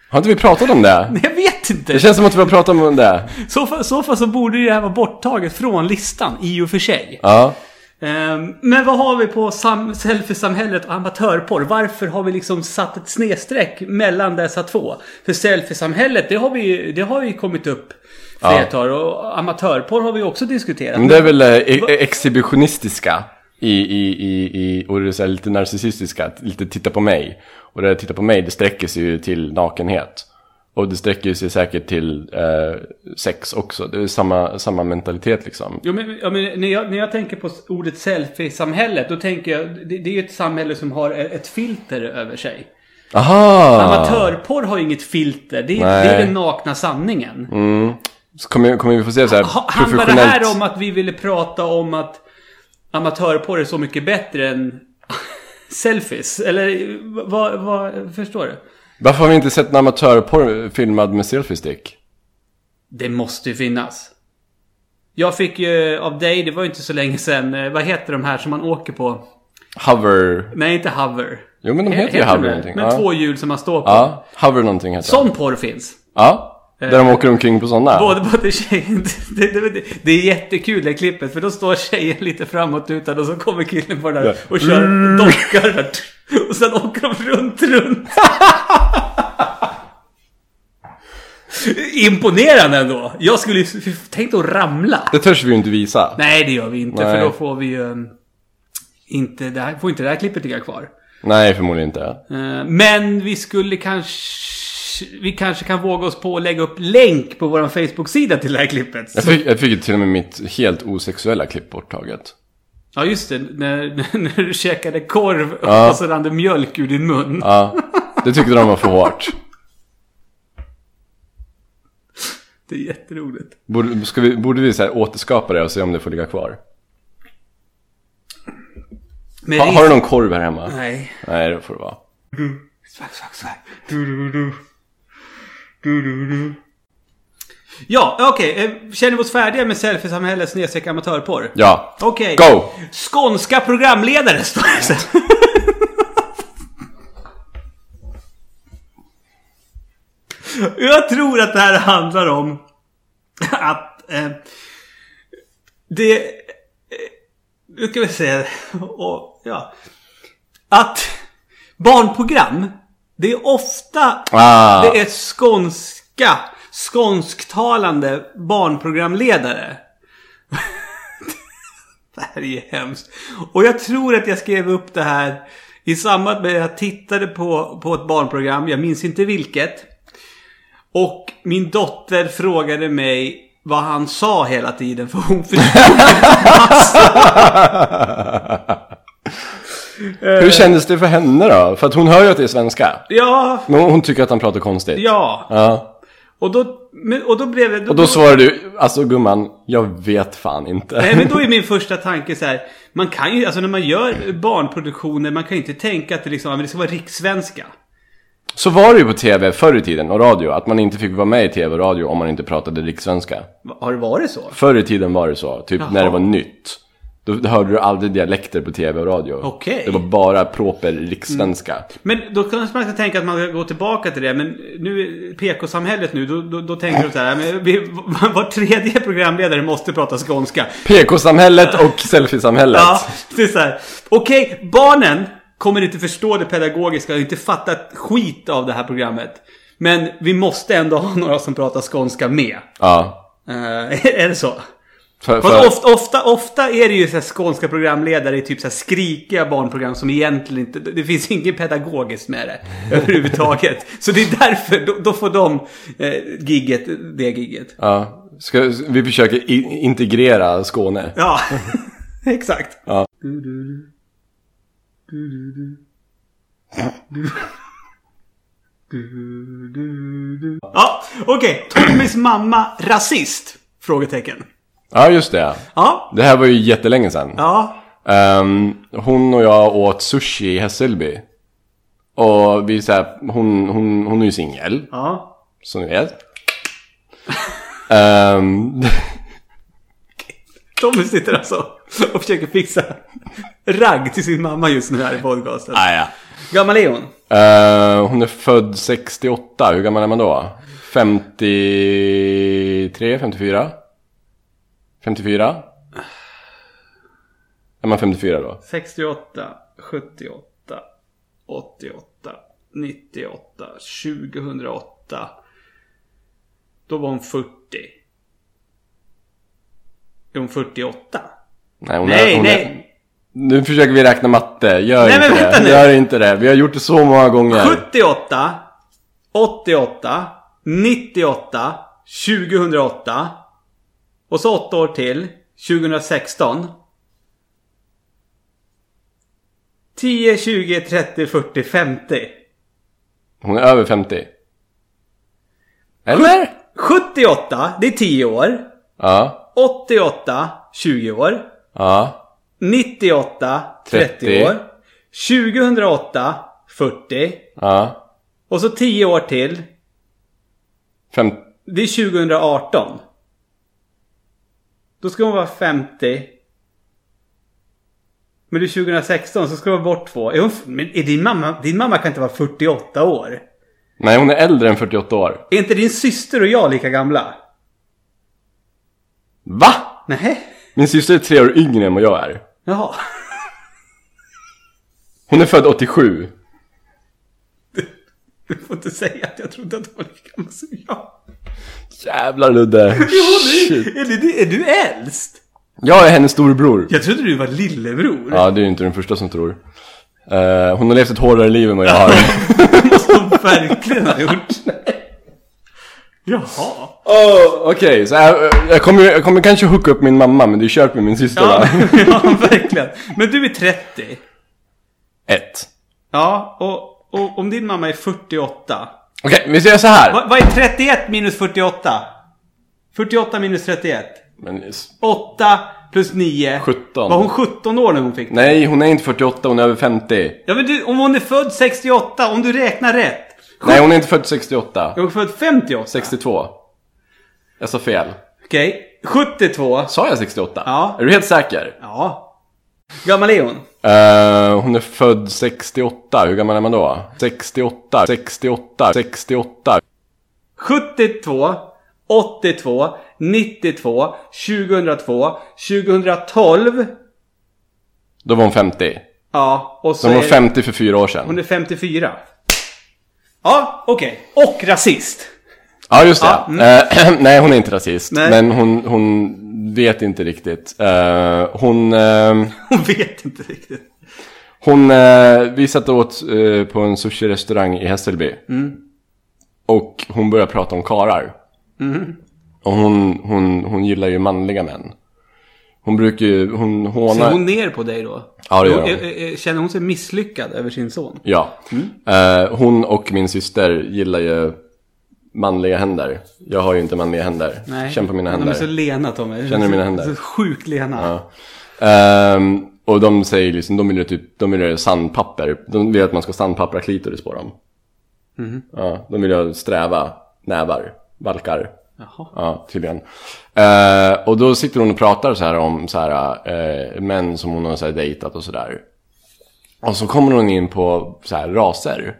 Har inte vi pratat om det? Jag vet inte. Det känns som att vi har pratat om det. Så fall, så fall så borde det här vara borttaget från listan i och för sig. Ja. Ehm, men vad har vi på sam- selfiesamhället och amatörporr? Varför har vi liksom satt ett snedstreck mellan dessa två? För selfiesamhället, det har vi det har ju kommit upp flertal. Och amatörporr har vi också diskuterat. Men det är väl eh, e- exhibitionistiska i, i, i, i och det är lite narcissistiska, lite titta på mig. Och det där titta på mig, det sträcker sig ju till nakenhet. Och det sträcker sig säkert till eh, sex också. Det är samma, samma mentalitet liksom. Jo, men, ja, men när, jag, när jag tänker på ordet selfie-samhället, då tänker jag, det, det är ju ett samhälle som har ett filter över sig. Aha! Amatörporr har ju inget filter, det är, det är den nakna sanningen. Så kommer, kommer vi få se så här Ha, handlar det professionellt... här om att vi ville prata om att amatörporr är så mycket bättre än selfies? Eller vad, vad, förstår du? Varför har vi inte sett en amatörporr filmad med selfie-stick? Det måste ju finnas. Jag fick ju av dig, det var ju inte så länge sedan, eh, vad heter de här som man åker på? Hover... Nej, inte hover. Jo men de heter ju de hover någonting. Med Ja. två hjul som man står på. Ja, hover någonting heter. Sån porr finns. Ja, där de åker omkring på sådana. Både, både tjejen, det, det, det, det är jättekul det klippet för då står tjejen lite framåtlutad och så kommer killen på där och kör dockar där. Och sen åker de runt, runt. Imponerande ändå. Jag skulle ju tänkt att ramla. Det törs vi ju inte visa. Nej det gör vi inte Nej. för då får vi ju en- inte, det här, får inte det här klippet ligga kvar. Nej, förmodligen inte. Eh, Men vi skulle kanske... Vi kanske kan våga oss på att lägga upp länk på vår Facebook-sida till det här klippet. Jag fick, jag fick till och med mitt helt osexuella klipp borttaget. Ja just det, när, när du käkade korv Ja. och så rann det mjölk ur din mun. Ja, det tyckte de var för hårt. Det är jätteroligt. Borde, ska vi, borde vi så här återskapa det och se om det får ligga kvar? Men Ha, har du någon korv här hemma? Nej. Nej, det får det vara. Svack, svack, svack. Du, du, du. Du, du, du. Ja, okej. eh, Känner vi oss färdiga med selfiesamhället snedstreck amatörporr? Ja. Okej. Go! Skånska programledare står det sen. Jag tror att det här handlar om att eh, det... Eh, nu ska vi se. Och, ja. Att barnprogram, det är ofta Ah. det är skånska, skånsktalande barnprogramledare. Det här är ju hemskt. Och jag tror att jag skrev upp det här i samband med att jag tittade på, på ett barnprogram. Jag minns inte vilket. Och min dotter frågade mig vad han sa hela tiden för hon förstod Hur kändes det för henne då? För att hon hör ju att det är svenska. Ja, Men hon tycker att han pratar konstigt. ja. Ja. Och då, och då blev det... Och då svarar du, alltså gumman, jag vet fan inte. Nej men då är min första tanke så här. Man kan ju, alltså när man gör barnproduktioner, man kan ju inte tänka att det liksom, men det ska vara rikssvenska. Så var det ju på tv förr i tiden och radio, att man inte fick vara med i tv och radio om man inte pratade rikssvenska. Har det varit så? Förr i tiden var det så, typ när det var nytt. Då då hörde du aldrig dialekter på tv och radio. Okej. Det var bara proper rikssvenska. Men då kanske man kan tänka att man ska gå tillbaka till det. Men nu, PK-samhället nu, då, då, då tänker du så här. Men vi, var tredje programledare måste prata skånska. PK-samhället och selfie-samhället. Ja, det är så här. Okej, barnen kommer inte förstå det pedagogiska och inte fatta ett skit av det här programmet. Men vi måste ändå ha några som pratar skånska med. Ja. Eh, är det så? För, för, ofta, ofta, ofta är det ju så skånska programledare i typ så skrikiga barnprogram som egentligen inte... Det finns inget pedagogiskt med det överhuvudtaget. Så det är därför, då, då får de eh, gigget, det gigget. ja. Ska, vi försöker i, integrera Skåne. Ja, exakt. Ja. Ja, okej. Tommys mamma rasist? Frågetecken. Ja, just det. Ja, Det här var ju jättelänge sedan. ja. Ehm, hon och jag åt sushi i Hässelby. Och vi så här, hon, hon, hon är ju singel, Ja. som ni vet. Ehm, Tommy sitter alltså och försöker fixa ragg till sin mamma just nu här i podcasten. ah, ja. Gammal är hon? Ehm, hon är född 68, hur gammal är man då? 53, 54? 54? Är man 54 då? 68, 78, 88, 98, 2008. Då var hon 40. Är hon 48? Nej, hon Nej, är, hon nej. Är, nu försöker vi räkna matte, gör Nej, inte det. nu. Gör inte det. Vi har gjort det så många gånger. 78, 88, 98, 2008. Och så åtta år till. 2016. 10, 20, 30, 40, 50. Hon är över 50. Eller? 78, det är 10 år. Ja. 88, 20 år. Ja. 98, 30, 30. år. 2008, 40. Ja. Och så 10 år till. Fem... Det är 2018. Då ska hon vara 50. Men är 2016 så ska hon vara bort två. Är hon, men är din mamma, din mamma kan inte vara 48 år. Nej, hon är äldre än 48 år. Är inte din syster och jag lika gamla? Va? Nej. Min syster är tre år yngre än vad jag är. Jaha. Hon är född 87. Du får inte säga att jag trodde att hon var lika gammal som jag. Jävlar Ludde. Jo, du, är, du, är du äldst? Jag är hennes storebror. Jag trodde du var lillebror. Ja, det är ju inte den första som tror. Eh, hon har levt ett hårdare liv än vad jag har. Det måste hon verkligen ha gjort. Jaha. oh, Okej, så jag, jag, kommer, jag kommer kanske hooka upp min mamma, men det är kört med min syster Ja, va? ja, verkligen. Men du är 30. Ett. Ja, och, och om din mamma är 48. Okej, vi säger så här. Vad, vad är 31 minus 48? 48 minus 31. Men, 8 plus 9. 17. Var hon 17 år när hon fick det? nej, hon är inte 48, hon är över 50. Ja men du, om hon är född 68, om du räknar rätt. Nej, hon är inte född 68. Är hon född 58? 62. Jag sa fel. Okej. 72. Sa jag 68? Ja. Är du helt säker? Ja. Gammal är hon? Eh, hon är född 68. Hur gammal är man då? 68, 68, 68. 72, 82, 92, 2002, 2012. Då var hon 50. Ja, och så hon var är 50 för fyra år sedan. hon är 54. Ja, okej. Och rasist. Ja, just det. Ja, mm. Eh, nej, hon är inte rasist. Nej. Men hon, hon vet inte riktigt. Eh, hon... eh, Hon vet inte riktigt. hon eh, vi satt och åt eh, på en sushi-restaurang i Hässelby. Mm. Och hon började prata om karar. Och hon, hon, hon gillar ju manliga män. Hon brukar ju, hon Ser hånar... hon ner på dig då? Ja, det gör hon. Känner hon sig misslyckad över sin son? Ja. Eh, hon och min syster gillar ju manliga händer. Jag har ju inte manliga händer. Känn på mina De händer. är så lena Tommy. Känner du mina händer? Så sjukt lena. Ja. Ehm, och de säger liksom, de vill ju typ, de vill ha sandpapper. De vill att man ska sandpappra klitoris på dem. Mhm. Ja, de vill ha sträva nävar, valkar. Jaha. Ja, tydligen. Eh, och då sitter hon och pratar så här om så här, eh, män som hon har så här dejtat och sådär. Och så kommer hon in på så här raser.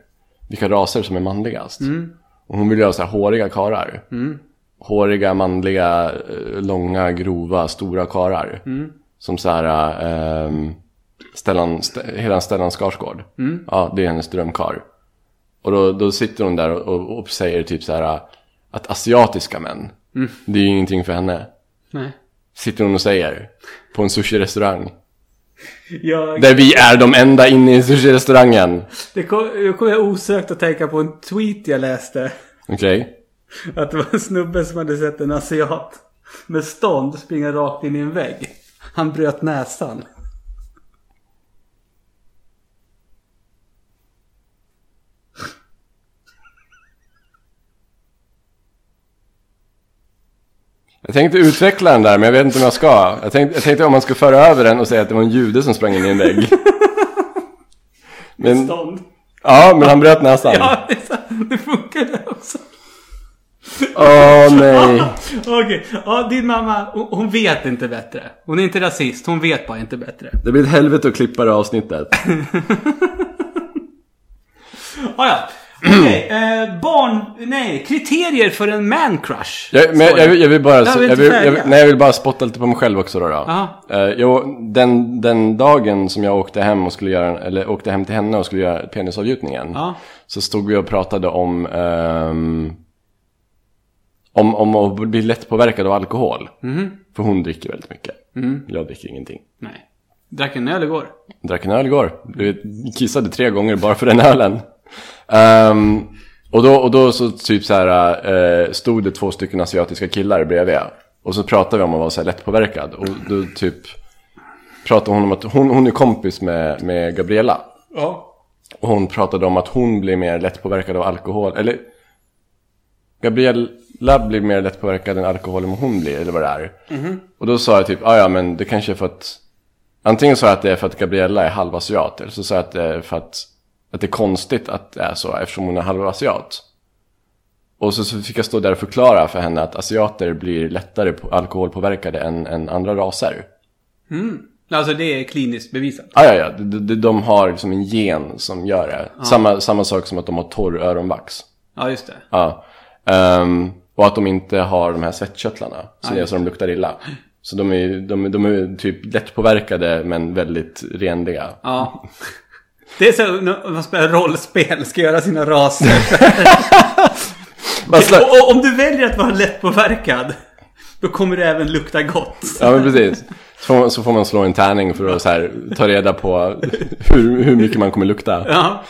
Vilka raser som är manligast. Och hon vill ju ha så här håriga karar. Håriga, manliga, eh, långa, grova, stora karar. Som så här, eh, Stellan, St- hela Stellan Skarsgård. Ja, det är hennes drömkar. Och då, då sitter hon där och, och, säger typ så här att asiatiska män, det är ju ingenting för henne. Nej. Sitter hon och säger på en sushi-restaurang. Jag, Där vi är de enda inne i sushi-restaurangen. det kom, jag kommer jag osökt att tänka på en tweet jag läste. Okej? Att det var en snubbe som hade sett en asiat med stånd springa rakt in i en vägg. Han bröt näsan. Jag tänkte utveckla den där, men jag vet inte om jag ska. Jag tänkte, jag tänkte om man ska föra över den och säga att det var en jude som sprang in i en vägg. Men, ja, men han bröt näsan. Ja, det, är sant. det funkar det också. Åh nej. Okej, ja din mamma, hon, hon vet inte bättre. Hon är inte rasist, hon vet bara inte bättre. Det blir ett helvete att klippa det avsnittet. Ah, ja, okej. eh, barn, nej, kriterier för en man crush. Jag, men jag, jag vill bara, jag inte vill, jag, nej, jag vill bara spotta lite på mig själv också då. då. Aha. Eh, jag, den, den dagen som jag åkte hem och skulle göra, eller åkte hem till henne och skulle göra penisavgjutningen. Ja. Så stod vi och pratade om, ehm, om, om att bli lättpåverkad av alkohol. Mhm. För hon dricker väldigt mycket. Mm. Jag dricker ingenting. Nej. Drack en öl igår. Drack en öl igår. Du kissade tre gånger bara för den ölen. Ehm, och, då, och då så typ så här eh, stod det två stycken asiatiska killar bredvid. Och så pratade vi om att vara så här lättpåverkad. Och då typ pratade hon om att hon, hon är kompis med, med Gabriella. Ja. Och hon pratade om att hon blir mer lättpåverkad av alkohol. Eller Gabriella blir mer lättpåverkad än alkohol än vad hon blir, eller vad det är. Och då sa jag typ, "Ah, ja men det kanske är för att... Antingen sa jag att det är för att Gabriella är halvasiat, eller så sa jag att det är för att, att det är konstigt att det är så, eftersom hon är halvasiat. Och så, så fick jag stå där och förklara för henne att asiater blir lättare på, alkoholpåverkade än, än andra raser. Alltså det är kliniskt bevisat. Ah, ja, ja, de, de, de har liksom en gen som gör det. Samma, samma sak som att de har torr öronvax. Ja, just det. Ja. Ehm, och att de inte har de här svettkörtlarna som gör så de luktar illa. Så de är, de, de är typ lättpåverkade men väldigt renliga. Ja. Det är så när man spelar rollspel, ska göra sina raser. Bara slå- och, och om du väljer att vara lättpåverkad, då kommer det även lukta gott. Ja men precis. Så får, man, så får man slå en tärning för att här, ta reda på hur, hur mycket man kommer lukta. Ja.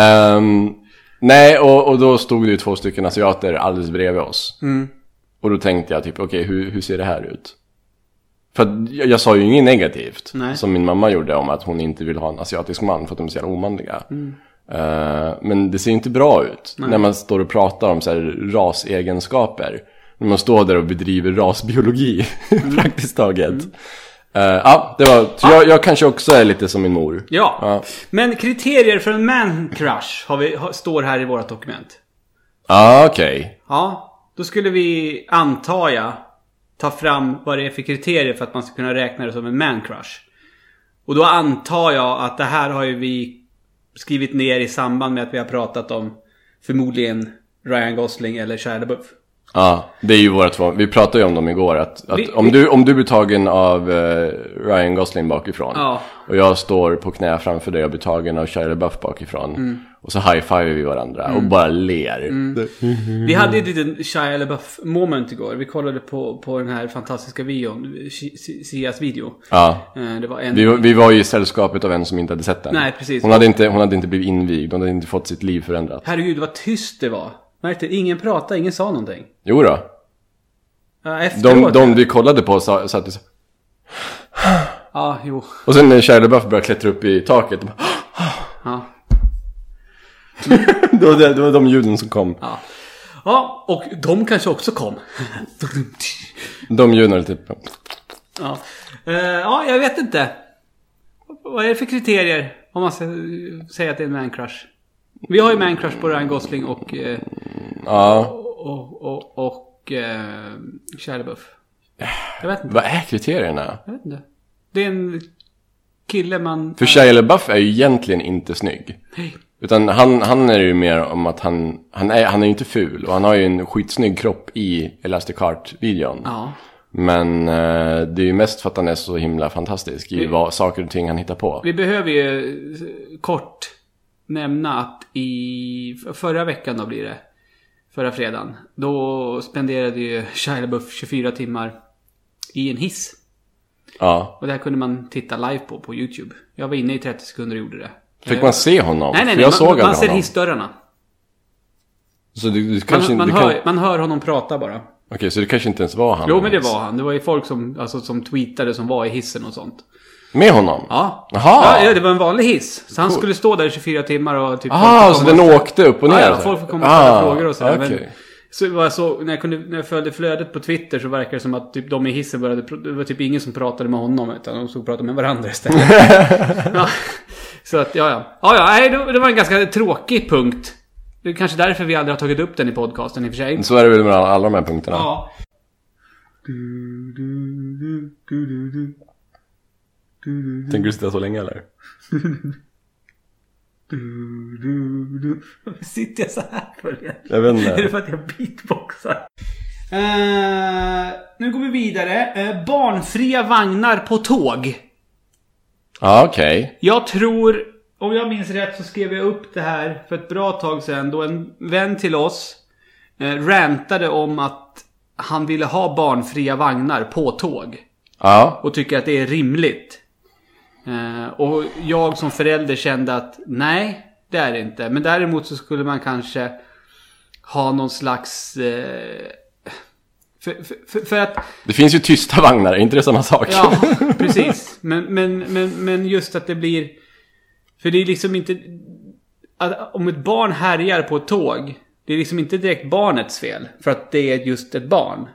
Ehm, nej, och, och då stod det ju två stycken asiater alldeles bredvid oss. Och då tänkte jag typ, okej hur, hur ser det här ut? För jag, jag sa ju inget negativt, Nej. som min mamma gjorde om att hon inte vill ha en asiatisk man för att de är så jävla omanliga. Eh, men det ser inte bra ut när man står och pratar om så här rasegenskaper. När man står där och bedriver rasbiologi praktiskt taget. Eh, ja, det var, så jag, jag kanske också är lite som min mor. Ja. Ja. Men kriterier för en man crush har vi, har, står här i vårt dokument. Ja, okej. Ja. Då skulle vi, antar jag, ta fram vad det är för kriterier för att man ska kunna räkna det som en man crush. Och då antar jag att det här har ju vi skrivit ner i samband med att vi har pratat om förmodligen Ryan Gosling eller Shia LaBeouf. Ja, det är ju våra två. Vi pratade ju om dem igår. Att, att Vi- om, vi- du, om du blir tagen av eh, Ryan Gosling bakifrån. Ja. Och jag står på knä framför dig och blir tagen av Shia LaBeouf bakifrån. Mm. Och så high-fivar vi varandra och bara ler. Vi hade ett litet Shia LaBeouf moment igår. Vi kollade på, på den här fantastiska videon. Sias video. Ja. Eh, Det var en... Vi, vi var ju i sällskapet av en som inte hade sett den. Nej, precis. Hon hade, inte, hon hade inte blivit invigd, hon hade inte fått sitt liv förändrat. Herregud vad tyst det var. Märkte? Ingen pratade, ingen sa någonting. Jo då. Ja, De, efteråt. de vi kollade på sa, satt så Ja, jo. Och sen när Shia LaBeouf började klättra upp i taket. de bara, Ja. det, var det, det var de ljuden som kom. Ja. ja, och de kanske också kom. De ljuden typ. Ja, Eh, ja jag vet inte. Vad är det för kriterier om man ska säga att det är en man-crush? Vi har ju man-crush på Ryan Gosling och, eh, Ja. och, och, och eh, LaBeouf. Jag vet inte. Vad är kriterierna? Jag vet inte. Det är en kille man... För Shia LaBeouf är ju egentligen inte snygg. Nej. Utan han, han är ju mer om att han, han är, han är ju inte ful. Och han har ju en skitsnygg kropp i Elastic Heart-videon. Ja. Men eh, det är ju mest för att han är så himla fantastisk i Vi- vad saker och ting han hittar på. Vi behöver ju eh, kort nämna att i förra veckan då blir det. Förra fredagen. Då spenderade ju Shia LaBeouf 24 timmar i en hiss. Ja. Och det här kunde man titta live på på YouTube. Jag var inne i 30 sekunder och gjorde det. Fick Eh, man se honom? Nej, nej, nej. jag Man, såg man aldrig ser honom. hissdörrarna. Så du, du kanske Man, inte... man, hör, kan... man hör honom prata bara. Okej, så det kanske inte ens var han? Jo, men det var han. Det var ju folk som, alltså, som tweetade som var i hissen och sånt. Med honom? Ja. Jaha. Ja, det var en vanlig hiss. Så han Cool. skulle stå där i 24 timmar och typ... Ah, folk så den åkte upp och ner? Ja, ja, folk får komma och ställa Ah, frågor och sådär. Men, okej. så så, när jag, kunde, när jag följde flödet på Twitter så verkar det som att typ, de i hissen började... Det var typ ingen som pratade med honom utan de stod och pratade med varandra istället. ja, så att, ja, ja. Ja, ja, nej, det, det var en ganska tråkig punkt. Det är kanske därför vi aldrig har tagit upp den i podcasten i och för sig. Så är det väl med alla de här punkterna? Ja. Tänker du sitta så länge eller? Varför sitter jag så här för? egentligen? Jag vet inte. Är det för att jag beatboxar? Eh, nu går vi vidare. Eh, barnfria vagnar på tåg. Ja, okej. Jag tror, om jag minns rätt så skrev jag upp det här för ett bra tag sedan då en vän till oss eh, rantade om att han ville ha barnfria vagnar på tåg. Ja. Och tycker att det är rimligt. Eh, och jag som förälder kände att nej, det är det inte. Men däremot så skulle man kanske ha någon slags... Eh, för, för, för, att... Det finns ju tysta vagnar, är inte det samma sak? Ja, precis. Men, men, men, men just att det blir... För det är liksom inte... Om ett barn härjar på ett tåg. Det är liksom inte direkt barnets fel. För att det är just ett barn.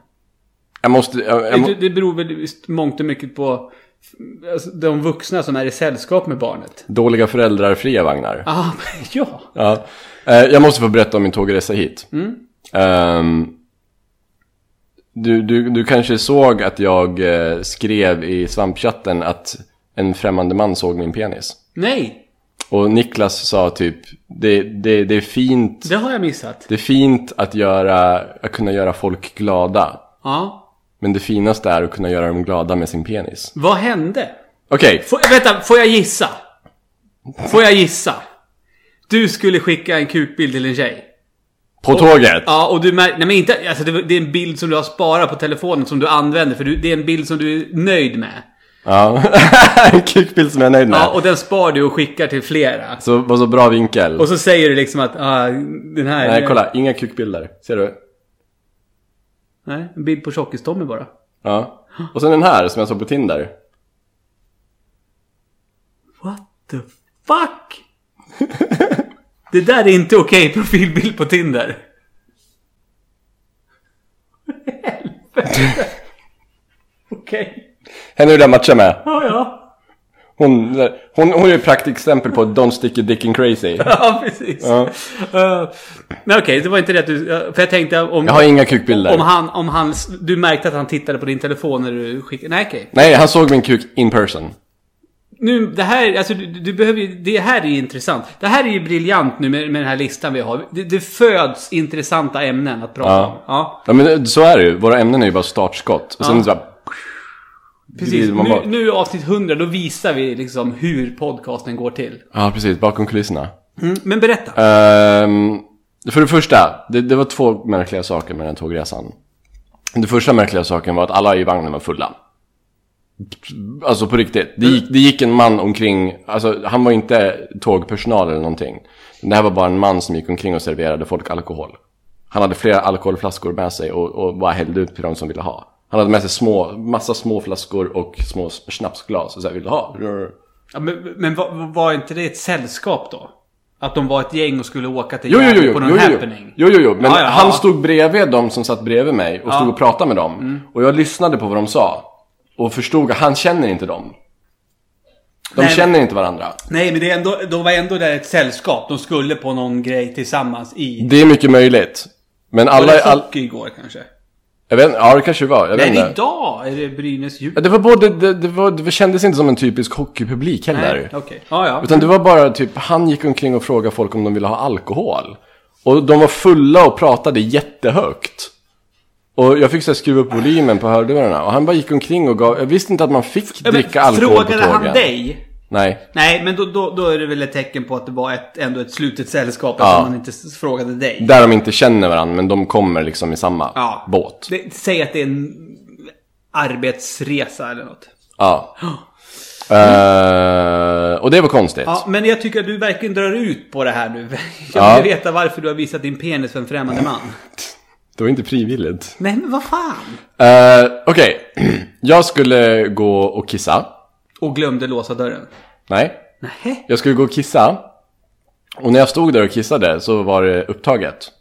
Jag måste... Jag, jag, må- Det, det beror väl mångt och mycket på de vuxna som är i sällskap med barnet. dåliga föräldrar, fria vagnar. Ah, ja. Ja. Eh, jag måste få berätta om min tågresa hit. Mm. Ehm, du, du, du kanske såg att jag eh, skrev i svampchatten att en främmande man såg min penis. Nej, Och Niklas sa typ, det, det, det är fint det har jag missat. Det är fint att, göra, att kunna göra folk glada. Ja. Men det finaste är att kunna göra dem glada med sin penis. Vad hände? Okej, Får, vänta, får jag gissa? Får jag gissa? Du skulle skicka en kukbild till en tjej. på tåget. Ja, och du märker... Nej men inte... Alltså det, det är en bild som du har sparat på telefonen som du använder. För du, det är en bild som du är nöjd med. Ja. en kukbild som jag är nöjd med. Ja, och den spar du och skickar till flera. Så var så bra vinkel. Och så säger du liksom att ah, den här... Nej, kolla. Inga kukbilder. Ser du? Nej, en bild på Tjockis-Tommy bara. Ja. Och sen den här som jag såg på Tinder. What the fuck? det där är inte okej profilbild på Tinder. Helvete. Okej. Henne vill jag matcha med. Ja, ja. Hon, hon, hon är ett praktexempel på Don't stick your dick in crazy. Ja, precis. Ja. Uh, men okej, det var inte det att du... uh, För jag tänkte om... Jag har inga kukbilder. Om han, om han... Du märkte att han tittade på din telefon när du skickade... Nej, okej. Nej, han såg min kuk in person. Nu, det här, alltså du, du behöver ju, det här är ju intressant. Det här är ju briljant nu med, med den här listan vi har. Det, det föds intressanta ämnen att prata Ja. om. Ja, Ja men så är det ju. Våra ämnen är ju bara startskott. Och sen Ja. så bara, precis. Man Nu, bara- nu i avsnitt 100, då visar vi liksom hur podcasten går till. Ja, precis. Bakom kulisserna. Mm, men berätta. Ehm, för det första, det, det var två märkliga saker med den tågresan. Den första märkliga saken var att alla i vagnen var fulla. Alltså på riktigt. Det gick, det gick en man omkring, alltså han var inte tågpersonal eller någonting. Det här var bara en man som gick omkring och serverade folk alkohol. Han hade flera alkoholflaskor med sig och, och bara hällde ut till de som ville ha. Han hade med sig små, massa små flaskor och små snapsglas och så här, vill du ha? Ja, men men var, var inte det ett sällskap då? Att de var ett gäng och skulle åka till Jo, jo, jo, på någon jo, jo. happening? jo, jo, jo. Men Ja, ja, han stod bredvid de som satt bredvid mig och. Mm. stod och pratade med dem. Och jag lyssnade på vad de sa. Och förstod att han känner inte dem. De Nej, känner inte varandra. Nej, men det är ändå, de var ändå där ett sällskap. De skulle på någon grej tillsammans i... Det är mycket möjligt. Men Var alla... det All, hockey igår kanske? Jag vet, ja, det kanske det var. Jag vet Nej, inte. idag är det Brynäs jul. Ja, Det var både, det, det, var, det kändes inte som en typisk hockeypublik heller. Nej, okej. Ja, ja. Utan det var bara typ, han gick omkring och frågade folk om de ville ha alkohol. Och de var fulla och pratade jättehögt. Och jag fick så här skruva upp volymen på hörlurarna. Och han bara gick omkring och gav, jag visste inte att man fick dricka alkohol på Frågade tågen. han dig? Nej. Nej, men då, då, då är det väl ett tecken på att det var ett, ändå ett slutet sällskap. Ja. Eftersom man inte frågade dig. Där de inte känner varandra, men de kommer liksom i samma Ja. båt. Det, säg att det är en arbetsresa eller något. Ja. Eh, och det var konstigt. Ja, men jag tycker att du verkligen drar ut på det här nu. Jag Ja. vill veta varför du har visat din penis för en främmande man. Det var inte frivilligt. Nej, men vad fan? Uh, Okej, jag skulle gå och kissa. Och glömde låsa dörren. Nej, Nej. jag skulle gå och kissa. Och när jag stod där och kissade så var det upptaget.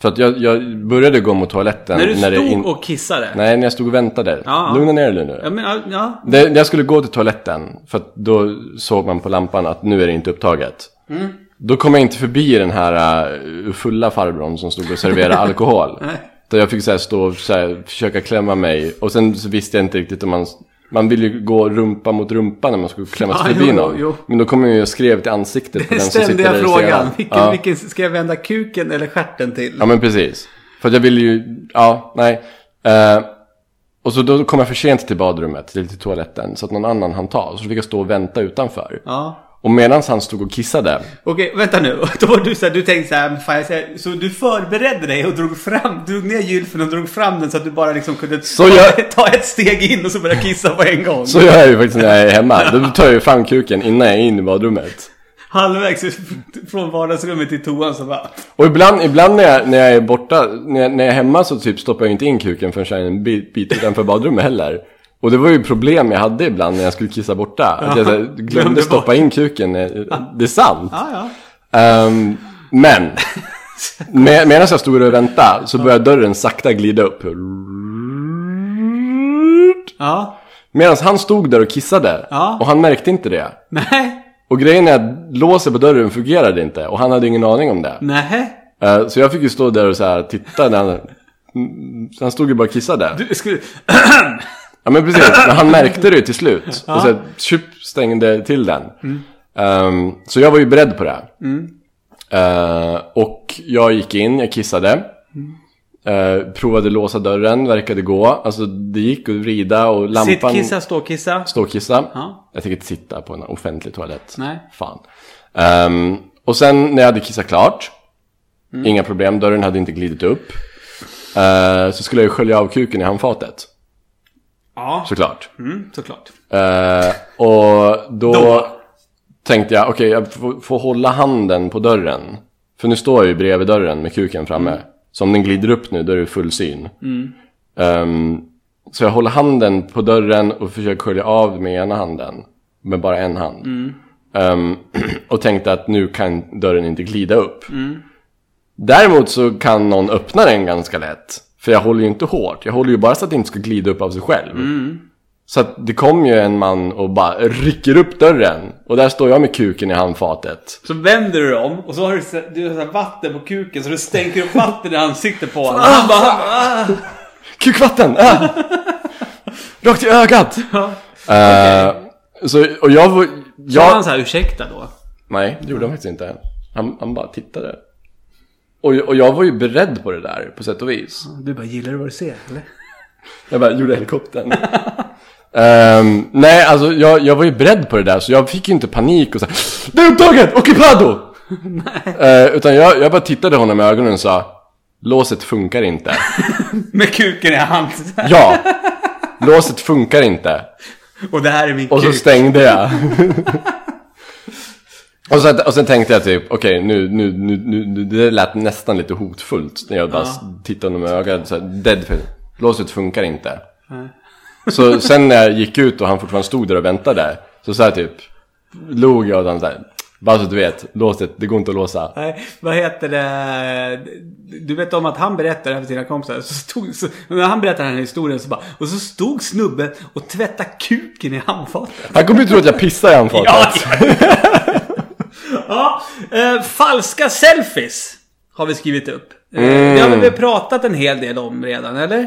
För att jag, jag började gå mot toaletten När du det stod in... och kissade? Nej, när jag stod och väntade. Ja. Lugna ner dig nu. Ja, men, ja. Det, när jag skulle gå till toaletten, för att då såg man på lampan att nu är det inte upptaget. Mm. Då kom jag inte förbi den här uh, fulla farbrorn som stod och serverade alkohol. Nej. Så jag fick så stå och så försöka klämma mig. Och sen så visste jag inte riktigt om man... Man vill ju gå rumpa mot rumpa när man skulle klämma sig Ja, förbi jo, någon. jo. Men då kommer jag och skrev till ansiktet på den som sitter Ständiga där frågan. Vilken, ja. vilken ska jag vända kuken eller stjärten till? Ja men precis. För att jag ville ju, ja, nej. Eh, och så då kom jag för sent till badrummet, till, till toaletten, så att någon annan hann ta. Så fick jag stå och vänta utanför. Ja. Och medan han stod och kissade, Okej, vänta nu. Då var du så här, du tänkte så här, men fan, jag säger, så du förberedde dig och drog fram, drog ner gylfen och drog fram den så att du bara liksom kunde ta, jag- ta ett steg in och så börja kissa på en gång. så gör jag ju faktiskt när jag är hemma. Då tar jag ju fram kuken innan jag är inne i badrummet. Halvvägs från vardagsrummet till toan så bara... Och ibland, ibland när, jag, när jag är borta, när jag, när jag är hemma så typ stoppar jag inte in kuken förrän jag är en bit, bit utanför badrummet heller. Och det var ju problem jag hade ibland när jag skulle kissa borta. Att jag här, glömde stoppa in kuken. eh, Det är sant. Ehm, men, med, medan jag stod och väntade så började dörren sakta glida upp. Medan han stod där och kissade. Och han märkte inte det. Nej. Och grejen är att låset på dörren fungerade inte. Och han hade ingen aning om det. Nej. Eh, så jag fick ju stå där och så här titta när han... Mm, han stod ju bara och kissade. Du skulle... Ja men precis, men han märkte det ju till slut. Och så tjup, stängde till den. Ehm, så jag var ju beredd på det. Eh, och jag gick in, jag kissade. Eh, provade låsa dörren, verkade gå. Alltså det gick att vrida och lampan... Sittkissa, ståkissa. Stå och kissa. Ja. Jag tänker inte sitta på en offentlig toalett. Nej. Fan. Ehm, och sen när jag hade kissat klart. Inga problem, dörren hade inte glidit upp. Eh, så skulle jag ju skölja av kuken i handfatet. Ja. Såklart. Mm, såklart. Eh, och då, Då? tänkte jag, okej jag får, får hålla handen på dörren. För nu står jag ju bredvid dörren med kuken framme. Så om den glider upp nu, då är det full syn. Ehm, så jag håller handen på dörren och försöker skölja av med ena handen. Med bara en hand. Ehm, och tänkte att nu kan dörren inte glida upp. Däremot så kan någon öppna den ganska lätt. För jag håller ju inte hårt. Jag håller ju bara så att det inte ska glida upp av sig själv. Så att det kom ju en man och bara rycker upp dörren. Och där står jag med kuken i handfatet. Så vänder du om och så har du, så- du har så vatten på kuken så du stänker upp vatten i ansiktet på honom. Han bara, bara, ah. Kukvatten! Ah! Rakt i ögat! Eh, så, och jag Jag, han så här ursäkta då? Nej, det gjorde han faktiskt inte. Han, han bara tittade. Och, och jag var ju beredd på det där, på sätt och vis. Du bara, gillar du vad du ser eller? Jag bara, gjorde helikoptern. Ehm, nej, alltså jag, jag var ju beredd på det där, så jag fick ju inte panik och så här, Det är upptaget! Occupado! uh, utan jag, jag bara tittade honom i ögonen och sa Låset funkar inte. Med kuken i hand. Ja! Låset funkar inte. Och det här är min Och så kuk. stängde jag. Och sen, och sen tänkte jag typ, okej nu, nu, nu, nu, nu, det lät nästan lite hotfullt när jag bara Ja. tittade honom i ögat. Deadface, låset funkar inte. Så sen när jag gick ut och han fortfarande stod där och väntade, så så här typ, log jag och han såhär, bara så du vet, låset, det går inte att låsa. Nej, vad heter det? Du vet om att han berättar det här för sina kompisar. Så stod, så, när han berättar den här historien så bara... Och så stod snubben och tvättade kuken i handfatet. Han kommer ju tro att jag pissar i handfatet. Ja, eh, falska selfies har vi skrivit upp. Eh, Mm. Det har vi väl pratat en hel del om redan, eller?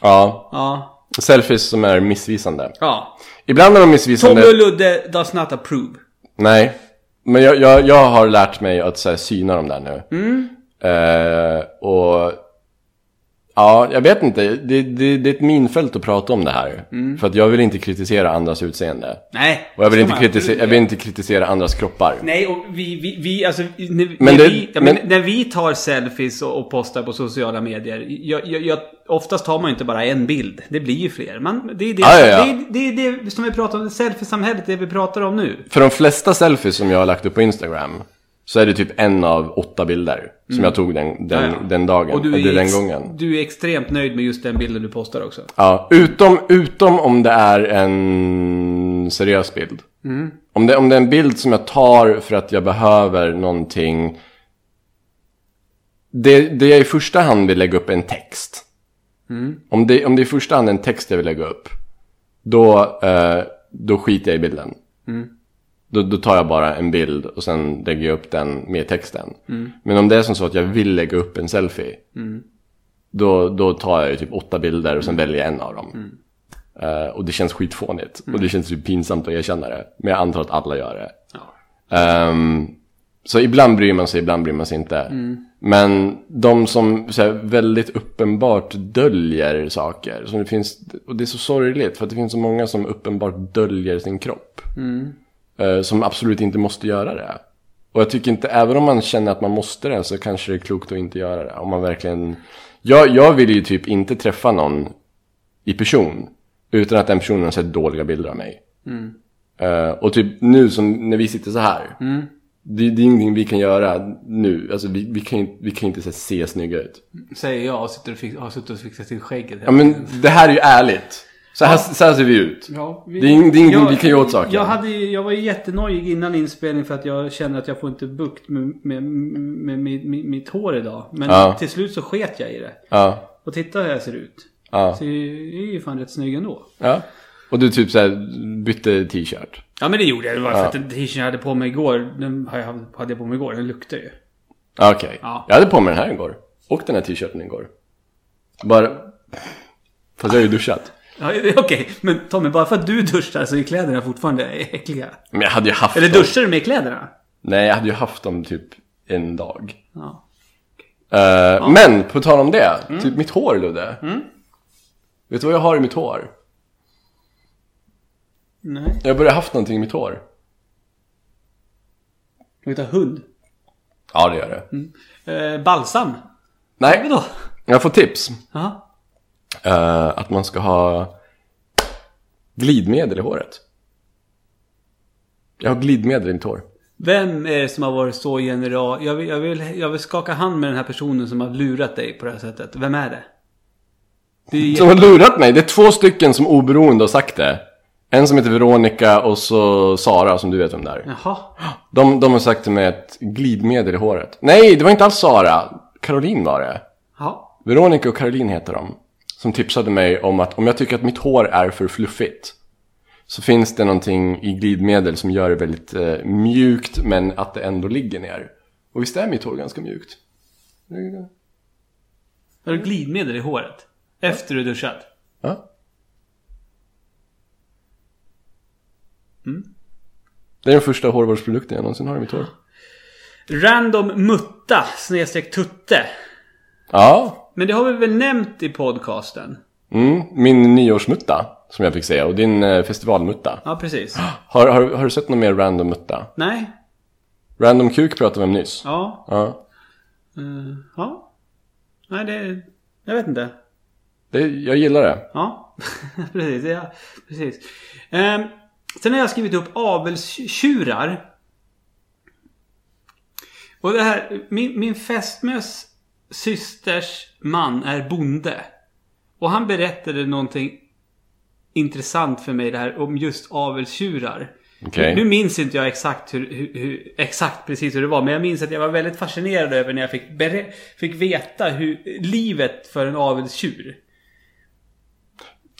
ja. Ja. Selfies som är missvisande. Ja. Ibland är de missvisande. Tommy och Ludde does not approve. Nej. Men jag, jag, jag har lärt mig att så här, syna dem där nu. Mm. Eh, och... Ja, jag vet inte. Det, det, det är ett minfält att prata om det här. Mm. För att jag vill inte kritisera andras utseende. Nej. Och jag vill, inte kritisera, jag vill inte kritisera andras kroppar. Nej, och vi, vi, vi alltså, när, Men det- vi, men, men- när vi tar selfies och, och postar på sociala medier. Jag, jag, jag, oftast tar man ju inte bara en bild. Det blir ju fler. Man, det, är det, Ja, ja, ja. Det, är- det är det som vi pratar om, selfiesamhället, det vi pratar om nu. För de flesta selfies som jag har lagt upp på Instagram. Så är det typ en av åtta bilder. Som jag tog den, den, Mm. Ja, ja. den dagen. Och du eller är, den ex, gången. du är extremt nöjd med just den bilden du postar också. Ja, utom, utom om det är en seriös bild. Om, det, om det är en bild som jag tar för att jag behöver någonting. Det, det jag i första hand vill lägga upp är en text. Om, det, om det är i första hand en text jag vill lägga upp. Då, eh, då skiter jag i bilden. Då, då tar jag bara en bild och sen lägger jag upp den med texten. Men om det är som så att jag vill lägga upp en selfie. Då, då tar jag ju typ åtta bilder och sen väljer jag en av dem. Eh, och det känns skitfånigt. Och det känns ju pinsamt att erkänna det. Men jag antar att alla gör det. Ehm, så ibland bryr man sig, ibland bryr man sig inte. Men de som så här, väldigt uppenbart döljer saker. Som det finns, och det är så sorgligt för att det finns så många som uppenbart döljer sin kropp. Eh, som absolut inte måste göra det. Och jag tycker inte, även om man känner att man måste det så kanske det är klokt att inte göra det. Om man verkligen... Jag, jag vill ju typ inte träffa någon i person. Utan att den personen har sett dåliga bilder av mig. Eh, och typ nu som när vi sitter så här. Det, det är ingenting vi kan göra nu. Alltså vi, vi kan vi kan inte så här, se snygga ut. Säger jag och sitter och fix, har suttit och fixat till skägget. Ja men det här är ju ärligt. Så här, så här ser vi ut. Ja, vi- Det är ing- det är ingenting vi kan göra åt saken. Jag, hade, jag var ju jättenojig innan inspelning för att jag känner att jag får inte bukt med, med, med, med, med mitt hår idag. Men Ja. till slut så sket jag i det. Ja, Och titta hur jag ser ut. ja, Så jag är ju fan rätt snygg ändå. ja. Och du typ så här bytte t-shirt. Ja men det gjorde jag. Det var för att den t-shirten jag hade på mig igår. Den hade jag på mig igår. Den luktar ju. Ja, Okej. Ja. Jag hade på mig den här igår. Och den här t-shirten igår. Bara... Fast jag har ju duschat. Ja, Okej, men Tommy, bara för att du duschar så är kläderna fortfarande äckliga. Men jag hade ju haft Eller dem. duschar du med kläderna? Nej, jag hade ju haft dem typ en dag. Ja. Eh, Men, på tal om det. Mm. Typ mitt hår, Ludde. Vet du vad jag har i mitt hår? Nej. Jag börjar haft någonting i mitt hår. Kan vi ta hund? Ja, det gör det. Mm. Eh, balsam? Nej, Vadå? jag får tips. Ja. Eh, att man ska ha glidmedel i håret. Jag har glidmedel i mitt hår. Vem är det som har varit så general? Jag vill, jag, vill, jag vill skaka hand med den här personen som har lurat dig på det här sättet. Vem är det? Det är Som har lurat mig. Det är två stycken som oberoende har sagt det. En som heter Veronica och så Sara som du vet vem det är. Jaha. De, de har sagt till mig ett glidmedel i håret. Nej, det var inte alls Sara. Caroline var det. Ja. Veronica och Caroline heter de. Som tipsade mig om att om jag tycker att mitt hår är för fluffigt. Så finns det någonting i glidmedel som gör det väldigt eh, mjukt men att det ändå ligger ner. Och visst är mitt hår ganska mjukt? Har du glidmedel i håret? Efter du duschat? Ja. Det är den första hårvårdsprodukten jag någonsin har i mitt hår. Random mutta snedstreck tutte. Ja, Men det har vi väl nämnt i podcasten? mm, min nyårsmutta som jag fick säga och din eh, festivalmutta. Ja, precis. Har, har, har du sett någon mer random mutta? Nej? Random kuk pratade vi om nyss. Ja. Ja. Eh, ja. Nej, det... Jag vet inte. Det, jag gillar det. Ja, precis. Ja, precis. Ehm, sen har jag skrivit upp avelstjurar. Och det här, min, min fästmös systers man är bonde. Och han berättade någonting intressant för mig det här om just avelstjurar. Okej. Nu minns inte jag exakt hur, hur, hur, exakt precis hur det var. Men jag minns att jag var väldigt fascinerad över när jag fick, fick veta hur livet för en avelstjur.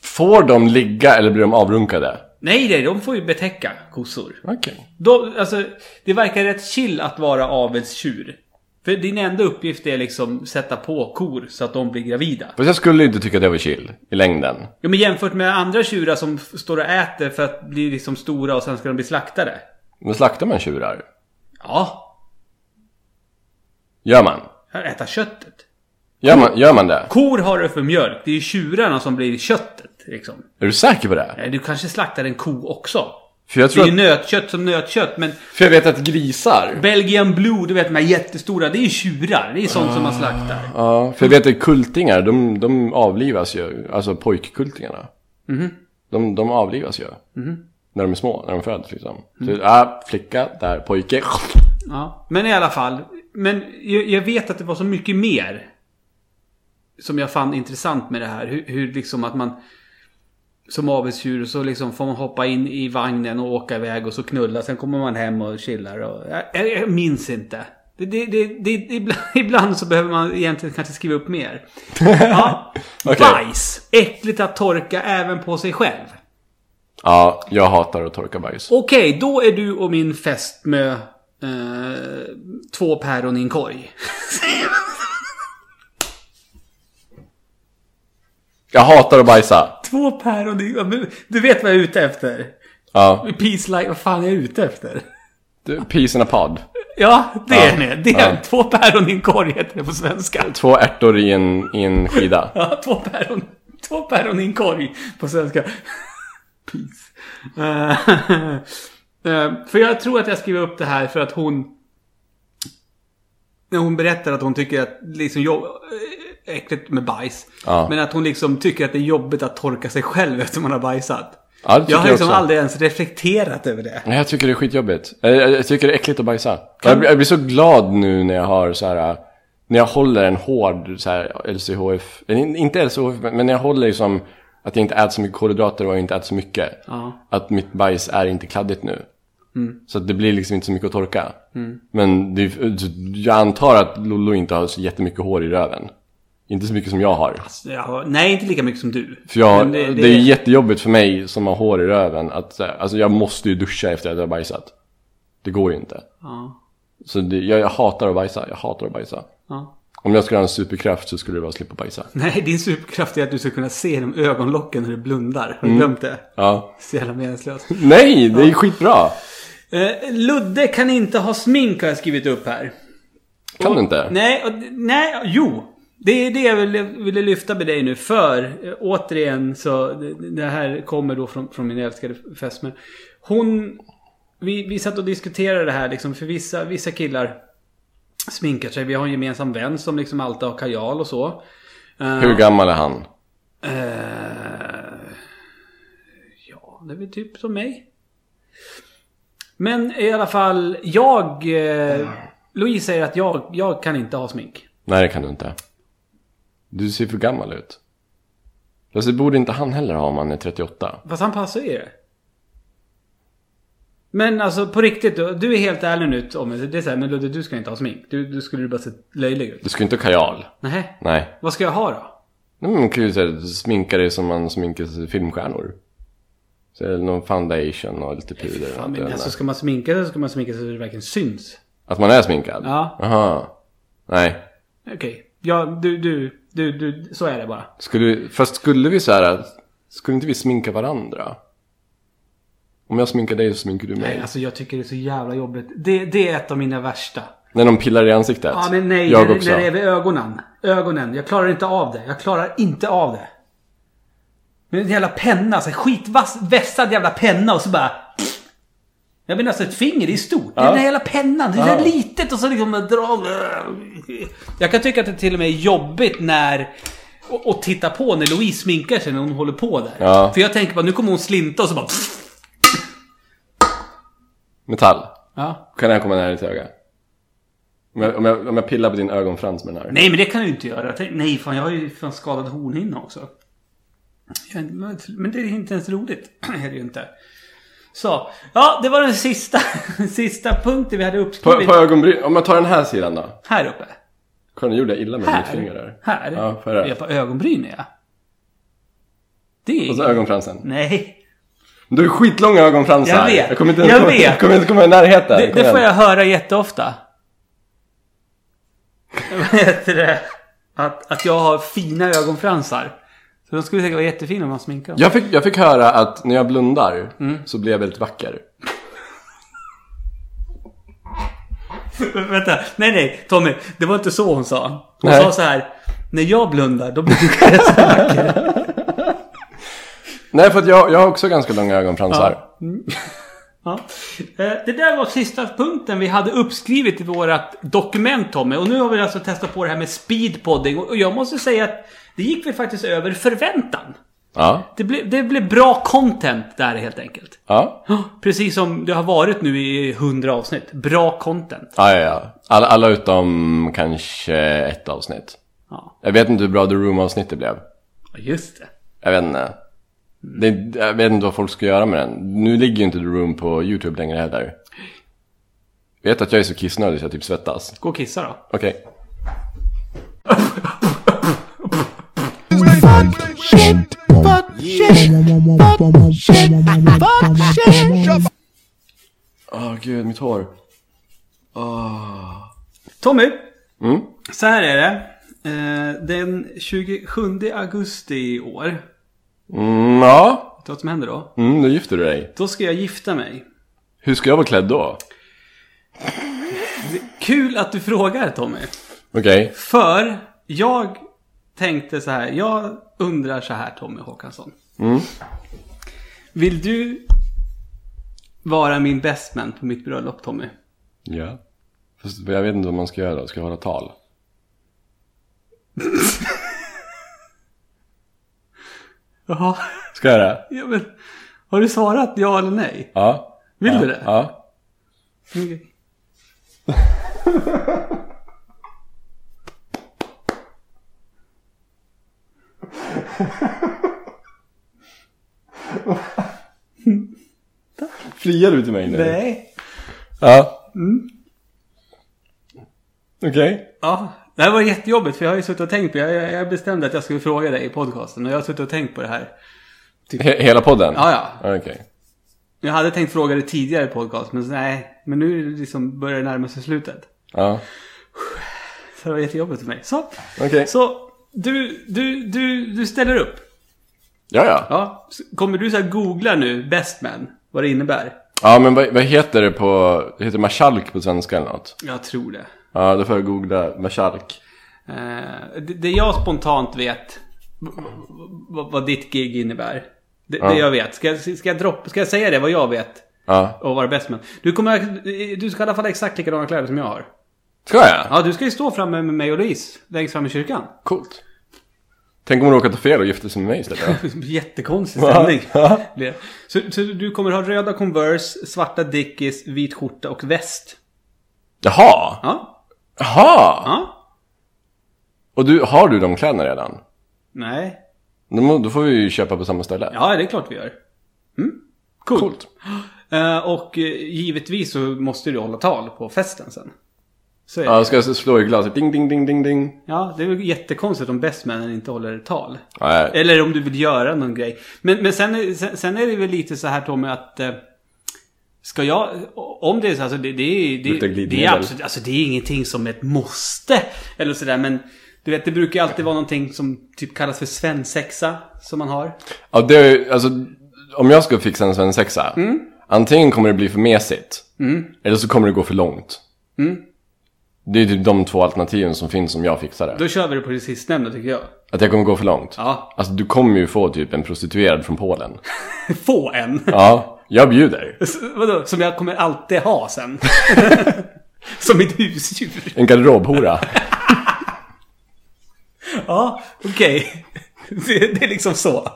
Får de ligga eller blir de avrunkade? Nej, nej, de får ju betäcka kossor. Okej. Då, alltså, det verkar rätt chill att vara avelstjur. För din enda uppgift är liksom sätta på kor så att de blir gravida. Fast jag skulle inte tycka det var chill i längden. Ja, men jämfört med andra tjurar som står och äter för att bli liksom stora och sen ska de bli slaktade. Men slaktar man tjurar? Ja, Gör man? äta köttet. Gör man, gör man det? Kor har det för mjölk. Det är ju tjurarna som blir köttet. Liksom. Är du säker på det? Du kanske slaktar en ko också. För jag Det tror är ju nötkött som nötkött, men för jag vet att grisar Belgian Blue, du vet de här jättestora, det är ju tjurar. Det är sånt som man slaktar. Ja, för jag vet att kultingar, de, de avlivas ju. Alltså pojkkultingarna. De, de avlivas ju. När de är små, när de föds liksom. Så, ja, flicka, där, pojke. Ja, men i alla fall. Men jag, jag vet att det var så mycket mer. Som jag fann intressant med det här. Hur, hur liksom att man... Som avelsdjur så liksom får man hoppa in i vagnen och åka iväg och så knulla. Sen kommer man hem och chillar och... Jag, jag, minns inte. Det, det, det, ibland, ibland så behöver man egentligen kanske skriva upp mer. Ja. Okej. Bajs. Äckligt att torka även på sig själv. Ja, jag hatar att torka bajs. Okej, då är du och min fästmö eh, två päron i en korg. Jag hatar att bajsa. Två päron men Du vet vad jag är ute efter? Ja, Peace like... Vad fan är jag ute efter? du, peace in a pod. Ja, det Ja. är det. Det är Ja. två päron i en korg heter det på svenska. Två ärtor i en, i en skida. Ja, två päron. Två päron i en korg på svenska. Peace. Eh, eh, för jag tror att jag skriver upp det här för att hon... När hon berättar att hon tycker att liksom jobb, äckligt med bajs. Ja. Men att hon liksom tycker att det är jobbigt att torka sig själv efter man har bajsat. Ja, Jag har jag liksom också. aldrig ens reflekterat över det. Nej, jag tycker det är skitjobbigt. Jag, jag, jag tycker det är äckligt att bajsa. Jag, blir- jag blir så glad nu när jag har så här. När jag håller en hård så här, LCHF. Inte LCHF, men när jag håller liksom att jag inte äter så mycket kolhydrater och jag inte äter så mycket. Ja. Att mitt bajs är inte kladdigt nu. Så att det blir liksom inte så mycket att torka. Men det, jag antar att Lollo inte har så jättemycket hår i röven. Inte så mycket som jag har. Ja, nej, inte lika mycket som du. För jag, det, det- det- är jättejobbigt för mig som har hår i röven att här, alltså jag måste ju duscha efter att jag har bajsat. Det går ju inte. Ja. Så det, jag, jag hatar att bajsa, jag hatar att bajsa. Ja. Om jag skulle ha en superkraft så skulle det vara att slippa bajsa. Nej, din superkraft är att du ska kunna se genom ögonlocken när du blundar. Har Mm. du glömt det? Ja. Så jävla meningslöst. Nej, det är skitbra! Eh, Ludde kan inte ha smink har jag skrivit upp här. Kan du inte? Nej, och, nej, jo. Det är det jag ville, ville lyfta med dig nu. För, återigen så, det, här kommer då från, från min älskade fästmö. Hon, vi, vi satt och diskuterade det här liksom, för vissa, vissa killar sminkar sig. Vi har en gemensam vän som liksom alltid har kajal och så. Eh, Hur gammal är han? Eh, ja, det är väl typ som mig. Men i alla fall, jag... Eh, Louise säger att jag, jag kan inte ha smink. Nej, det kan du inte. Du ser för gammal ut. Fast det borde inte han heller ha om han är 38. Fast han passar ju. Men alltså på riktigt, du, du är helt ärlig nu om det. Är såhär, men Ludde du ska inte ha smink. Du, du skulle bara se löjlig ut. Du ska inte ha kajal. Nej. Nej. Vad ska jag ha då? Nej, men Man kan ju så här, sminka dig som man sminkar sig filmstjärnor. Så är det någon foundation och lite puder. och det men där. alltså ska man sminka sig så ska man sminka sig så det verkligen syns. Att man är sminkad? Ja. Aha. Nej. Okej. Ja, du, du, du, du, så är det bara. Skulle, fast skulle vi så här, skulle inte vi sminka varandra? Om jag sminkar dig så sminkar du mig. Nej, alltså jag tycker det är så jävla jobbigt. Det, det är ett av mina värsta. När de pillar i ansiktet? Ja, men nej. Jag när, också. när det är vid ögonen. Ögonen. Jag klarar inte av det. Jag klarar inte av det. Men en jävla penna. Så skitvass, vässad jävla penna och så bara... Jag menar alltså ett finger, det är stort. Det är Ja. den jävla pennan. Det är Ja. litet och så liksom dra... Jag kan tycka att det till och med är jobbigt när... Och, och titta på när Louise sminkar sig när hon håller på där. Ja. För jag tänker bara, nu kommer hon slinta och så bara... Metall. Ja. Kan den komma nära ditt öga? Om jag, om, jag, om jag pillar på din ögonfrans med den här. Nej, men det kan du inte göra. Tänk- Nej, fan jag har ju fan skadad hornhinna också. Men det är inte ens roligt. är det ju inte. Så. Ja, det var den sista, sista punkten vi hade På, uppskrivit. på ögonbryn, om jag tar den här sidan då. Här uppe. Kolla, nu gjorde jag illa med mitt finger där. Här. Ja, jag det? Ja, på ögonbrynen ja. Det är Och så ögonfransen. Nej. Du har skitlånga ögonfransar. Jag vet. Jag kommer inte Jag komma, vet. Jag kommer inte komma i närheten. Det, det får jag höra jätteofta. Vad heter det? Att, att jag har fina ögonfransar. Så de skulle säkert vara jättefina om man sminkar dem. Jag fick, jag fick höra att när jag blundar Mm. så blir jag väldigt vacker. Vänta, nej nej Tommy. Det var inte så hon sa. Hon Nej. sa så här. När jag blundar då blir jag så vacker. Nej, för att jag, jag har också ganska långa ögonfransar. Ja. Eh, Det där var sista punkten vi hade uppskrivit i vårt dokument Tommy. Och nu har vi alltså testat på det här med speedpodding. Och jag måste säga att det gick väl faktiskt över förväntan. Ja. Det blev, det blev bra content där helt enkelt. Ja. Ja, Precis som det har varit nu i 100 avsnitt. Bra content. Ja, ja, ja. Alla, alla utom kanske ett avsnitt. Ja, Jag vet inte hur bra The Room-avsnittet blev. Ja, just det. Jag vet inte. Det, jag vet inte vad folk ska göra med den. Nu ligger ju inte The Room på YouTube längre heller. Vet att jag är så kissnödig så jag typ svettas. Gå och kissa då. Okej. Åh gud, mitt hår. Tommy. Mm. Så här är det. Eh, den 27 augusti i år. Mm, ja. Vet du vad som händer då? Mm, då gifter du dig. Då ska jag gifta mig. Hur ska jag vara klädd då? Kul att du frågar Tommy. Okej. För jag tänkte så här. Jag undrar så här Tommy Håkansson. Mm. Vill du vara min bestman på mitt bröllop Tommy? Ja. Fast jag vet inte vad man ska göra då. Ska jag hålla tal? Jaha. Ska jag det? Ja, men, har du svarat ja eller nej? Ja. Vill ja. du det? Ja. Okej. Friar du till mig nu? Nej. Ja. Okej. Ja, det här var jättejobbigt för jag har ju suttit och tänkt på det. Jag, jag bestämde att jag skulle fråga dig i podcasten och jag har suttit och tänkt på det här. He- hela podden? Ja, ja. Okej. Jag hade tänkt fråga dig tidigare i podcast men så, nej. Men nu är det liksom börjar det närma sig slutet. Ja. Så det var jättejobbigt för mig. Så, Okej. så du, du, du, du ställer upp. Ja, ja. Ja. Kommer du så här googla nu, best man, vad det innebär? Ja, men vad, vad heter det på... Det heter marskalk på svenska eller något? Jag tror det. Ja, då får jag googla marskalk. Eh, det, det jag spontant vet vad ditt gig innebär. Det, Ja. det jag vet. Ska, jag- ska, jag droppa, ska jag säga det, vad jag vet? Ja. Och vara best man? Du kommer, du ska i alla fall ha exakt likadana kläder som jag har. Ska jag? Ja, du ska ju stå framme med mig och Louise. Längst fram i kyrkan. Coolt. Tänk om hon råkar ta fel och gifta sig med mig istället. Jättekonstig stämning. Så, så du kommer ha röda Converse, svarta Dickies, vit skjorta och väst. Jaha! Ja. Jaha! Ja. Och du, har du de kläderna redan? Nej. Då, må- då får vi ju köpa på samma ställe. Ja, det är klart vi gör. Mm. Coolt. Coolt. Eh, och eh, givetvis så måste du hålla tal på festen sen. Så är det. Ja, ska jag slå i glaset? Ding, ding, ding, ding, ding. Ja, det är väl jättekonstigt om bestmännen inte håller tal. Nej. Eller om du vill göra någon grej. Men, men sen, är- sen, sen är det väl lite så här Tommy att... Eh, ska jag... Om det är så, alltså det, det, det, det, är absolut, alltså det är ingenting som ett måste. Eller sådär men... Du vet, det brukar ju alltid vara någonting som typ kallas för svensexa. Som man har. Ja, det är alltså... Om jag ska fixa en svensexa. Mm. Antingen kommer det bli för mesigt. Eller så kommer det gå för långt. Mm. Det är typ de två alternativen som finns om jag fixar det. Då kör vi det på det sistnämnda tycker jag. Att jag kommer gå för långt. Ja. Alltså du kommer ju få typ en prostituerad från Polen. Få en. Ja, jag bjuder. S- Vadå? Som jag kommer alltid ha sen. som mitt husdjur. En garderobhora. Ja, okej. Det, det är liksom så.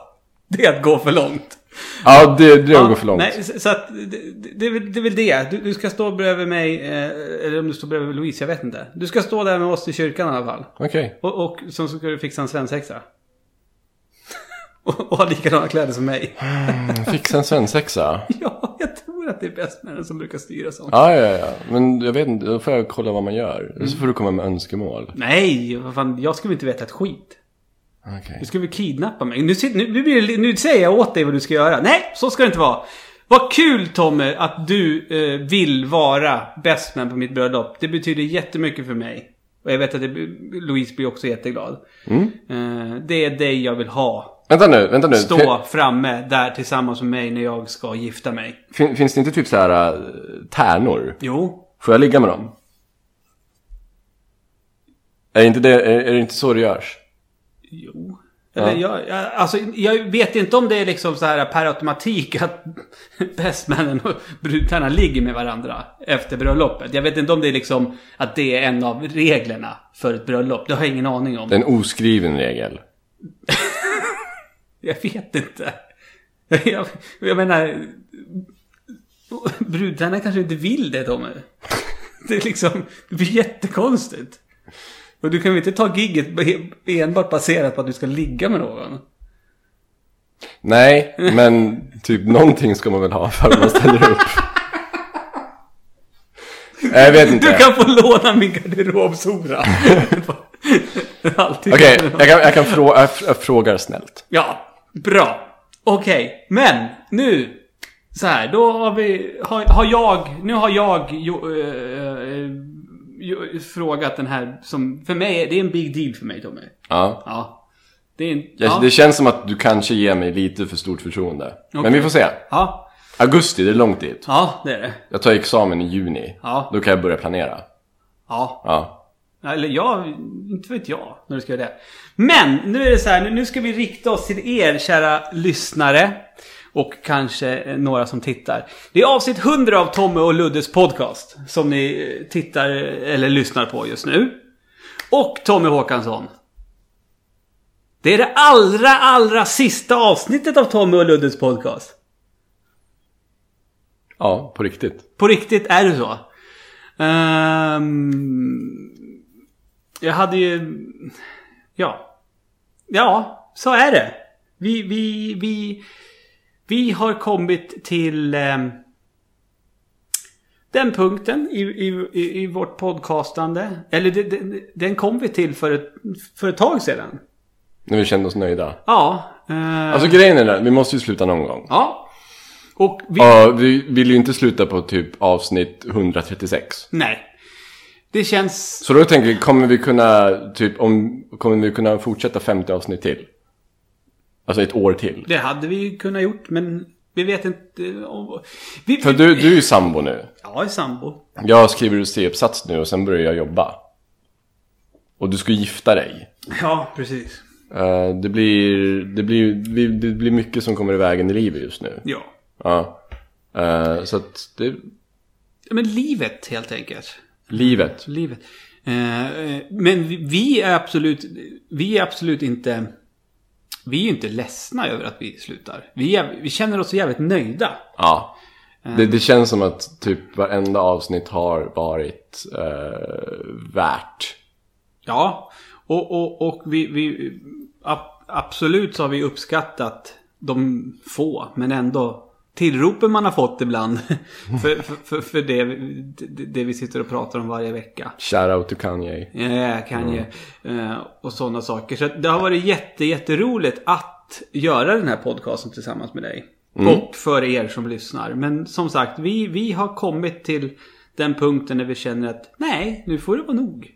Det är att gå för långt. Ja, det, det går för långt. Nej, så att det, det, det, är väl- det är. Du, du ska stå bredvid mig, eh, eller om du står bredvid Louise, jag vet inte. Du ska stå där med oss i kyrkan i alla fall. Okej. Och, och så ska du fixa en svensexa. och, och ha likadana kläder som mig. Fixa en svensexa. ja, jag tror att det är bäst med den som brukar styra sånt. Ja, ja, ja. Men jag vet inte, då får jag kolla vad man gör. Eller så får du komma med önskemål. Nej, vad fan, jag skulle inte veta ett skit. Okej. Du skulle väl kidnappa mig? Nu, nu, nu, nu säger jag åt dig vad du ska göra. Nej, så ska det inte vara. Vad kul Tommy att du eh, vill vara best man på mitt bröllop. Det betyder jättemycket för mig. Och jag vet att det, Louise blir också jätteglad. Eh, det är dig jag vill ha. Vänta nu, vänta nu. Stå framme där tillsammans med mig när jag ska gifta mig. Fin, finns det inte typ så här äh, tärnor? Jo. Får jag ligga med dem? Är inte det, är, är det inte så det görs? Jo. Eller jag, jag, alltså, jag vet inte om det är liksom så här per automatik att bestmannen och brudtärnan ligger med varandra efter bröllopet. Jag vet inte om det är liksom att det är en av reglerna för ett bröllop. Det har jag ingen aning om. Det är en oskriven regel. Jag vet inte. Jag, jag menar... Brudtärnan kanske inte vill det, Tommy. Det är liksom... Det blir jättekonstigt. Och du kan väl inte ta gigget enbart baserat på att du ska ligga med någon? Nej, men typ någonting ska man väl ha för att man ställer upp. Jag vet inte. Du kan få låna min garderobshora. Okej, jag, kan, jag kan fråga, jag, jag frågar snällt. Ja, bra. Okej, men nu. Så här, då har vi... Har, har jag... Nu har jag jo, eh, eh, jo, frågat den här som... För mig, det är en big deal för mig, Tommy. Ja. Ja. Det är en... Jag, ja. Det känns som att du kanske ger mig lite för stort förtroende. Men vi får se. ja. Augusti, det är långt dit. Ja, det är det. Jag tar examen i juni. Ja. Då kan jag börja planera. Ja. Ja. Eller jag, inte vet jag när du ska göra det. Men nu är det så här, nu- ska vi rikta oss till er kära lyssnare. Och kanske eh, några som tittar. Det är avsnitt 100 av Tommy och Luddes podcast. Som ni eh, tittar eller lyssnar på just nu. Och Tommy Håkansson. Det är det allra, allra sista avsnittet av Tommy och Luddes podcast. Ja, på riktigt. På riktigt är det så. Ehm, jag hade ju... Ja. Ja, så är det. Vi, vi, vi, vi har kommit till ehm, den punkten i, i, i, i vårt podcastande. Eller det, det, den kom vi till för ett, för ett tag sedan. När vi kände oss nöjda. Ja. eh, Alltså grejen är den, vi måste ju sluta någon gång. ja. Och vi... Ja, vi vill ju inte sluta på typ avsnitt 136. Nej. Det känns... Så då tänker vi, kommer vi kunna, typ om, kommer vi kunna fortsätta 50 avsnitt till? Alltså ett år till. Det hade vi ju kunnat gjort, men vi vet inte om... Vi, För du, du är ju sambo nu. Ja, i sambo. Jag skriver C-uppsats nu och sen börjar jag jobba. Och du ska gifta dig. Ja, precis. Eh, det, blir, det, blir, det blir mycket som kommer i vägen i livet just nu. Ja. Ja. Eh, så att det, Men livet, helt enkelt. Livet. Livet. Eh, eh, men vi, är absolut... Vi är absolut inte... Vi är ju inte ledsna över att vi slutar. Vi, är, vi känner oss så jävligt nöjda. Ja. Det, det känns som att typ varenda avsnitt har varit eh, värt. Ja. Och, och, och vi... vi ab, absolut så har vi uppskattat de få, men ändå tillropen man har fått ibland. för för, för, för det, det, det vi sitter och pratar om varje vecka. Shoutout till Kanye. Ja, Kanye. Eh, och sådana saker. Så det har varit jätte, jätteroligt att göra den här podcasten tillsammans med dig. Och för er som lyssnar. Men som sagt, vi, vi har kommit till den punkten när vi känner att nej, nu får det vara nog.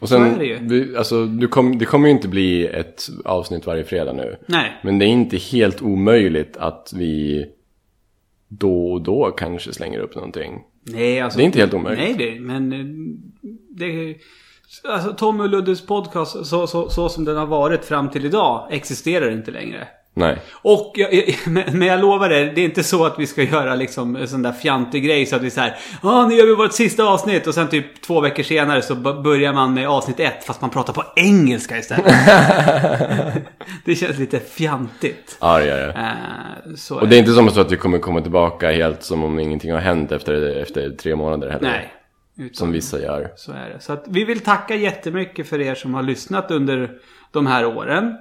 Och Så är sen, det ju. vi, alltså, du kom, det kommer ju inte bli ett avsnitt varje fredag nu. nej. Men det är inte helt omöjligt att vi då och då kanske slänger upp någonting. Nej, alltså. Det är inte helt omöjligt. Nej, det, men eh, det... Alltså Tommy och Luddes podcast så, så, så som den har varit fram till idag existerar inte längre. Nej. Och, jag, men jag lovar det, det är inte så att vi ska göra liksom en sån där fjantig grej så att vi säger Ja, nu gör vi vårt sista avsnitt och sen typ två veckor senare så börjar man med avsnitt ett fast man pratar på engelska istället. det känns lite fjantigt. Ja, det gör det. Eh, så Och det är inte som så att vi kommer komma tillbaka helt som om ingenting har hänt efter, efter tre månader heller. Nej. Utan, Som vissa gör. Så är det. Så att vi vill tacka jättemycket för er som har lyssnat under de här åren.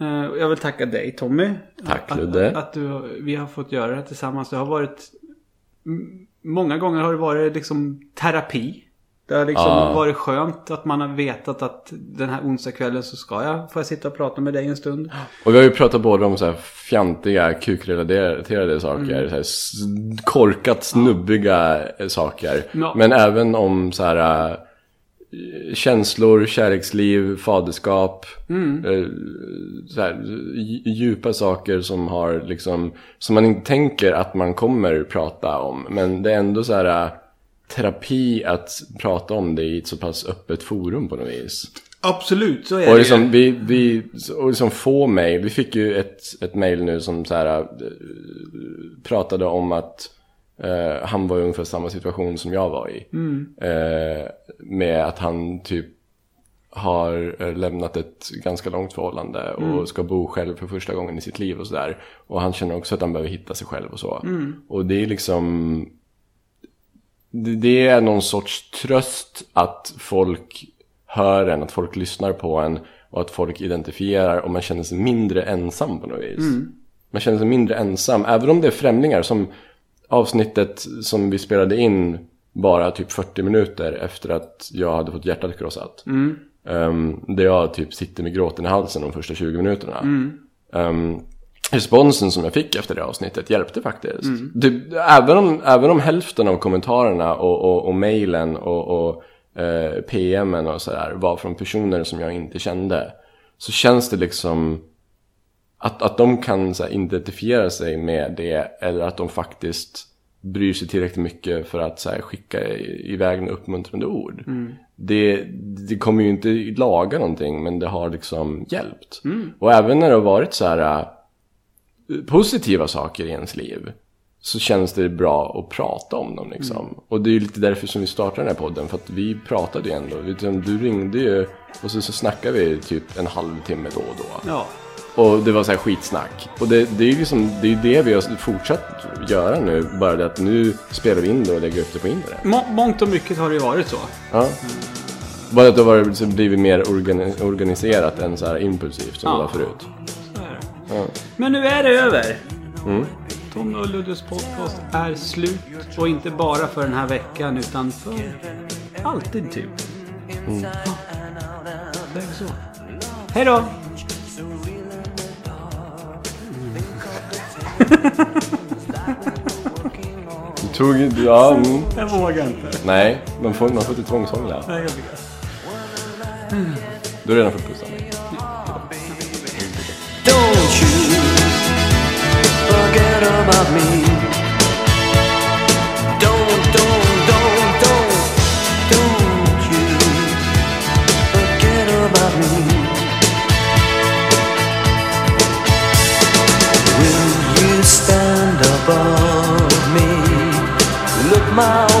Eh, Jag vill tacka dig Tommy. Tack, Att- Ludde. Att, att du, vi har fått göra det tillsammans. Det har varit... Många gånger har det varit liksom terapi. Det har liksom Ja. varit skönt att man har vetat att den här onsdagskvällen så ska jag, får jag sitta och prata med dig en stund. Och vi har ju pratat både om så här fjantiga, kukrelaterade saker, Mm. korkat snubbiga eh, saker. Ja. Men även om så här känslor, kärleksliv, faderskap. Mm. eh, Så här, dj- djupa saker som har liksom, som man inte tänker att man kommer prata om. Men det är ändå så här äh, terapi att prata om det i ett så pass öppet forum på något vis. Absolut, så är Och det liksom, vi, vi och liksom få mejl, vi fick ju ett, ett mejl nu som så här, eh, pratade om att eh, han var i ungefär samma situation som jag var i. Eh, med att han typ har eh, lämnat ett ganska långt förhållande och ska bo själv för första gången i sitt liv och sådär. Och han känner också att han behöver hitta sig själv och så. Och det är liksom det, det är någon sorts tröst att folk hör en, att folk lyssnar på en och att folk identifierar och man känner sig mindre ensam på något vis. Man känner sig mindre ensam, även om det är främlingar som avsnittet som vi spelade in bara typ 40 minuter efter att jag hade fått hjärtat krossat. Um, där jag typ sitter med gråten i halsen de första 20 minuterna. Um, responsen som jag fick efter det avsnittet hjälpte faktiskt. Det, även, om, även om hälften av kommentarerna och, och, och mejlen och, och eh, PMen och sådär var från personer som jag inte kände. Så känns det liksom att, att de kan så här, identifiera sig med det eller att de faktiskt bryr sig tillräckligt mycket för att här, skicka i- iväg med uppmuntrande ord. Det, det kommer ju inte laga någonting men det har liksom hjälpt. Och även när det har varit så här äh, positiva saker i ens liv så känns det bra att prata om dem liksom. Och det är ju lite därför som vi startade den här podden för att vi pratade ju ändå. Du ringde ju och så, så snackade vi typ en halvtimme då och då. Ja. Och det var så här skitsnack. Och det, det är ju liksom, det är det vi har fortsatt göra nu. Bara det att nu spelar vi in det och lägger upp det på internet. Må- Mångt och mycket har det ju varit så. Ja. Bara att det har blivit mer organi- organiserat än så här impulsivt som Ja. det var förut. Så är det. Men nu är det över. Tommy och Luddes podcast är slut. Och inte bara för den här veckan utan för alltid typ. Ja, det är så. Hej då! Du tog ju- ja, mm. Jag vågar inte. Nej, man får, man får inte tvångshångla. Nej, jag vet. Du har redan fått pussa mig. Don't you forget about me. Above me? Look my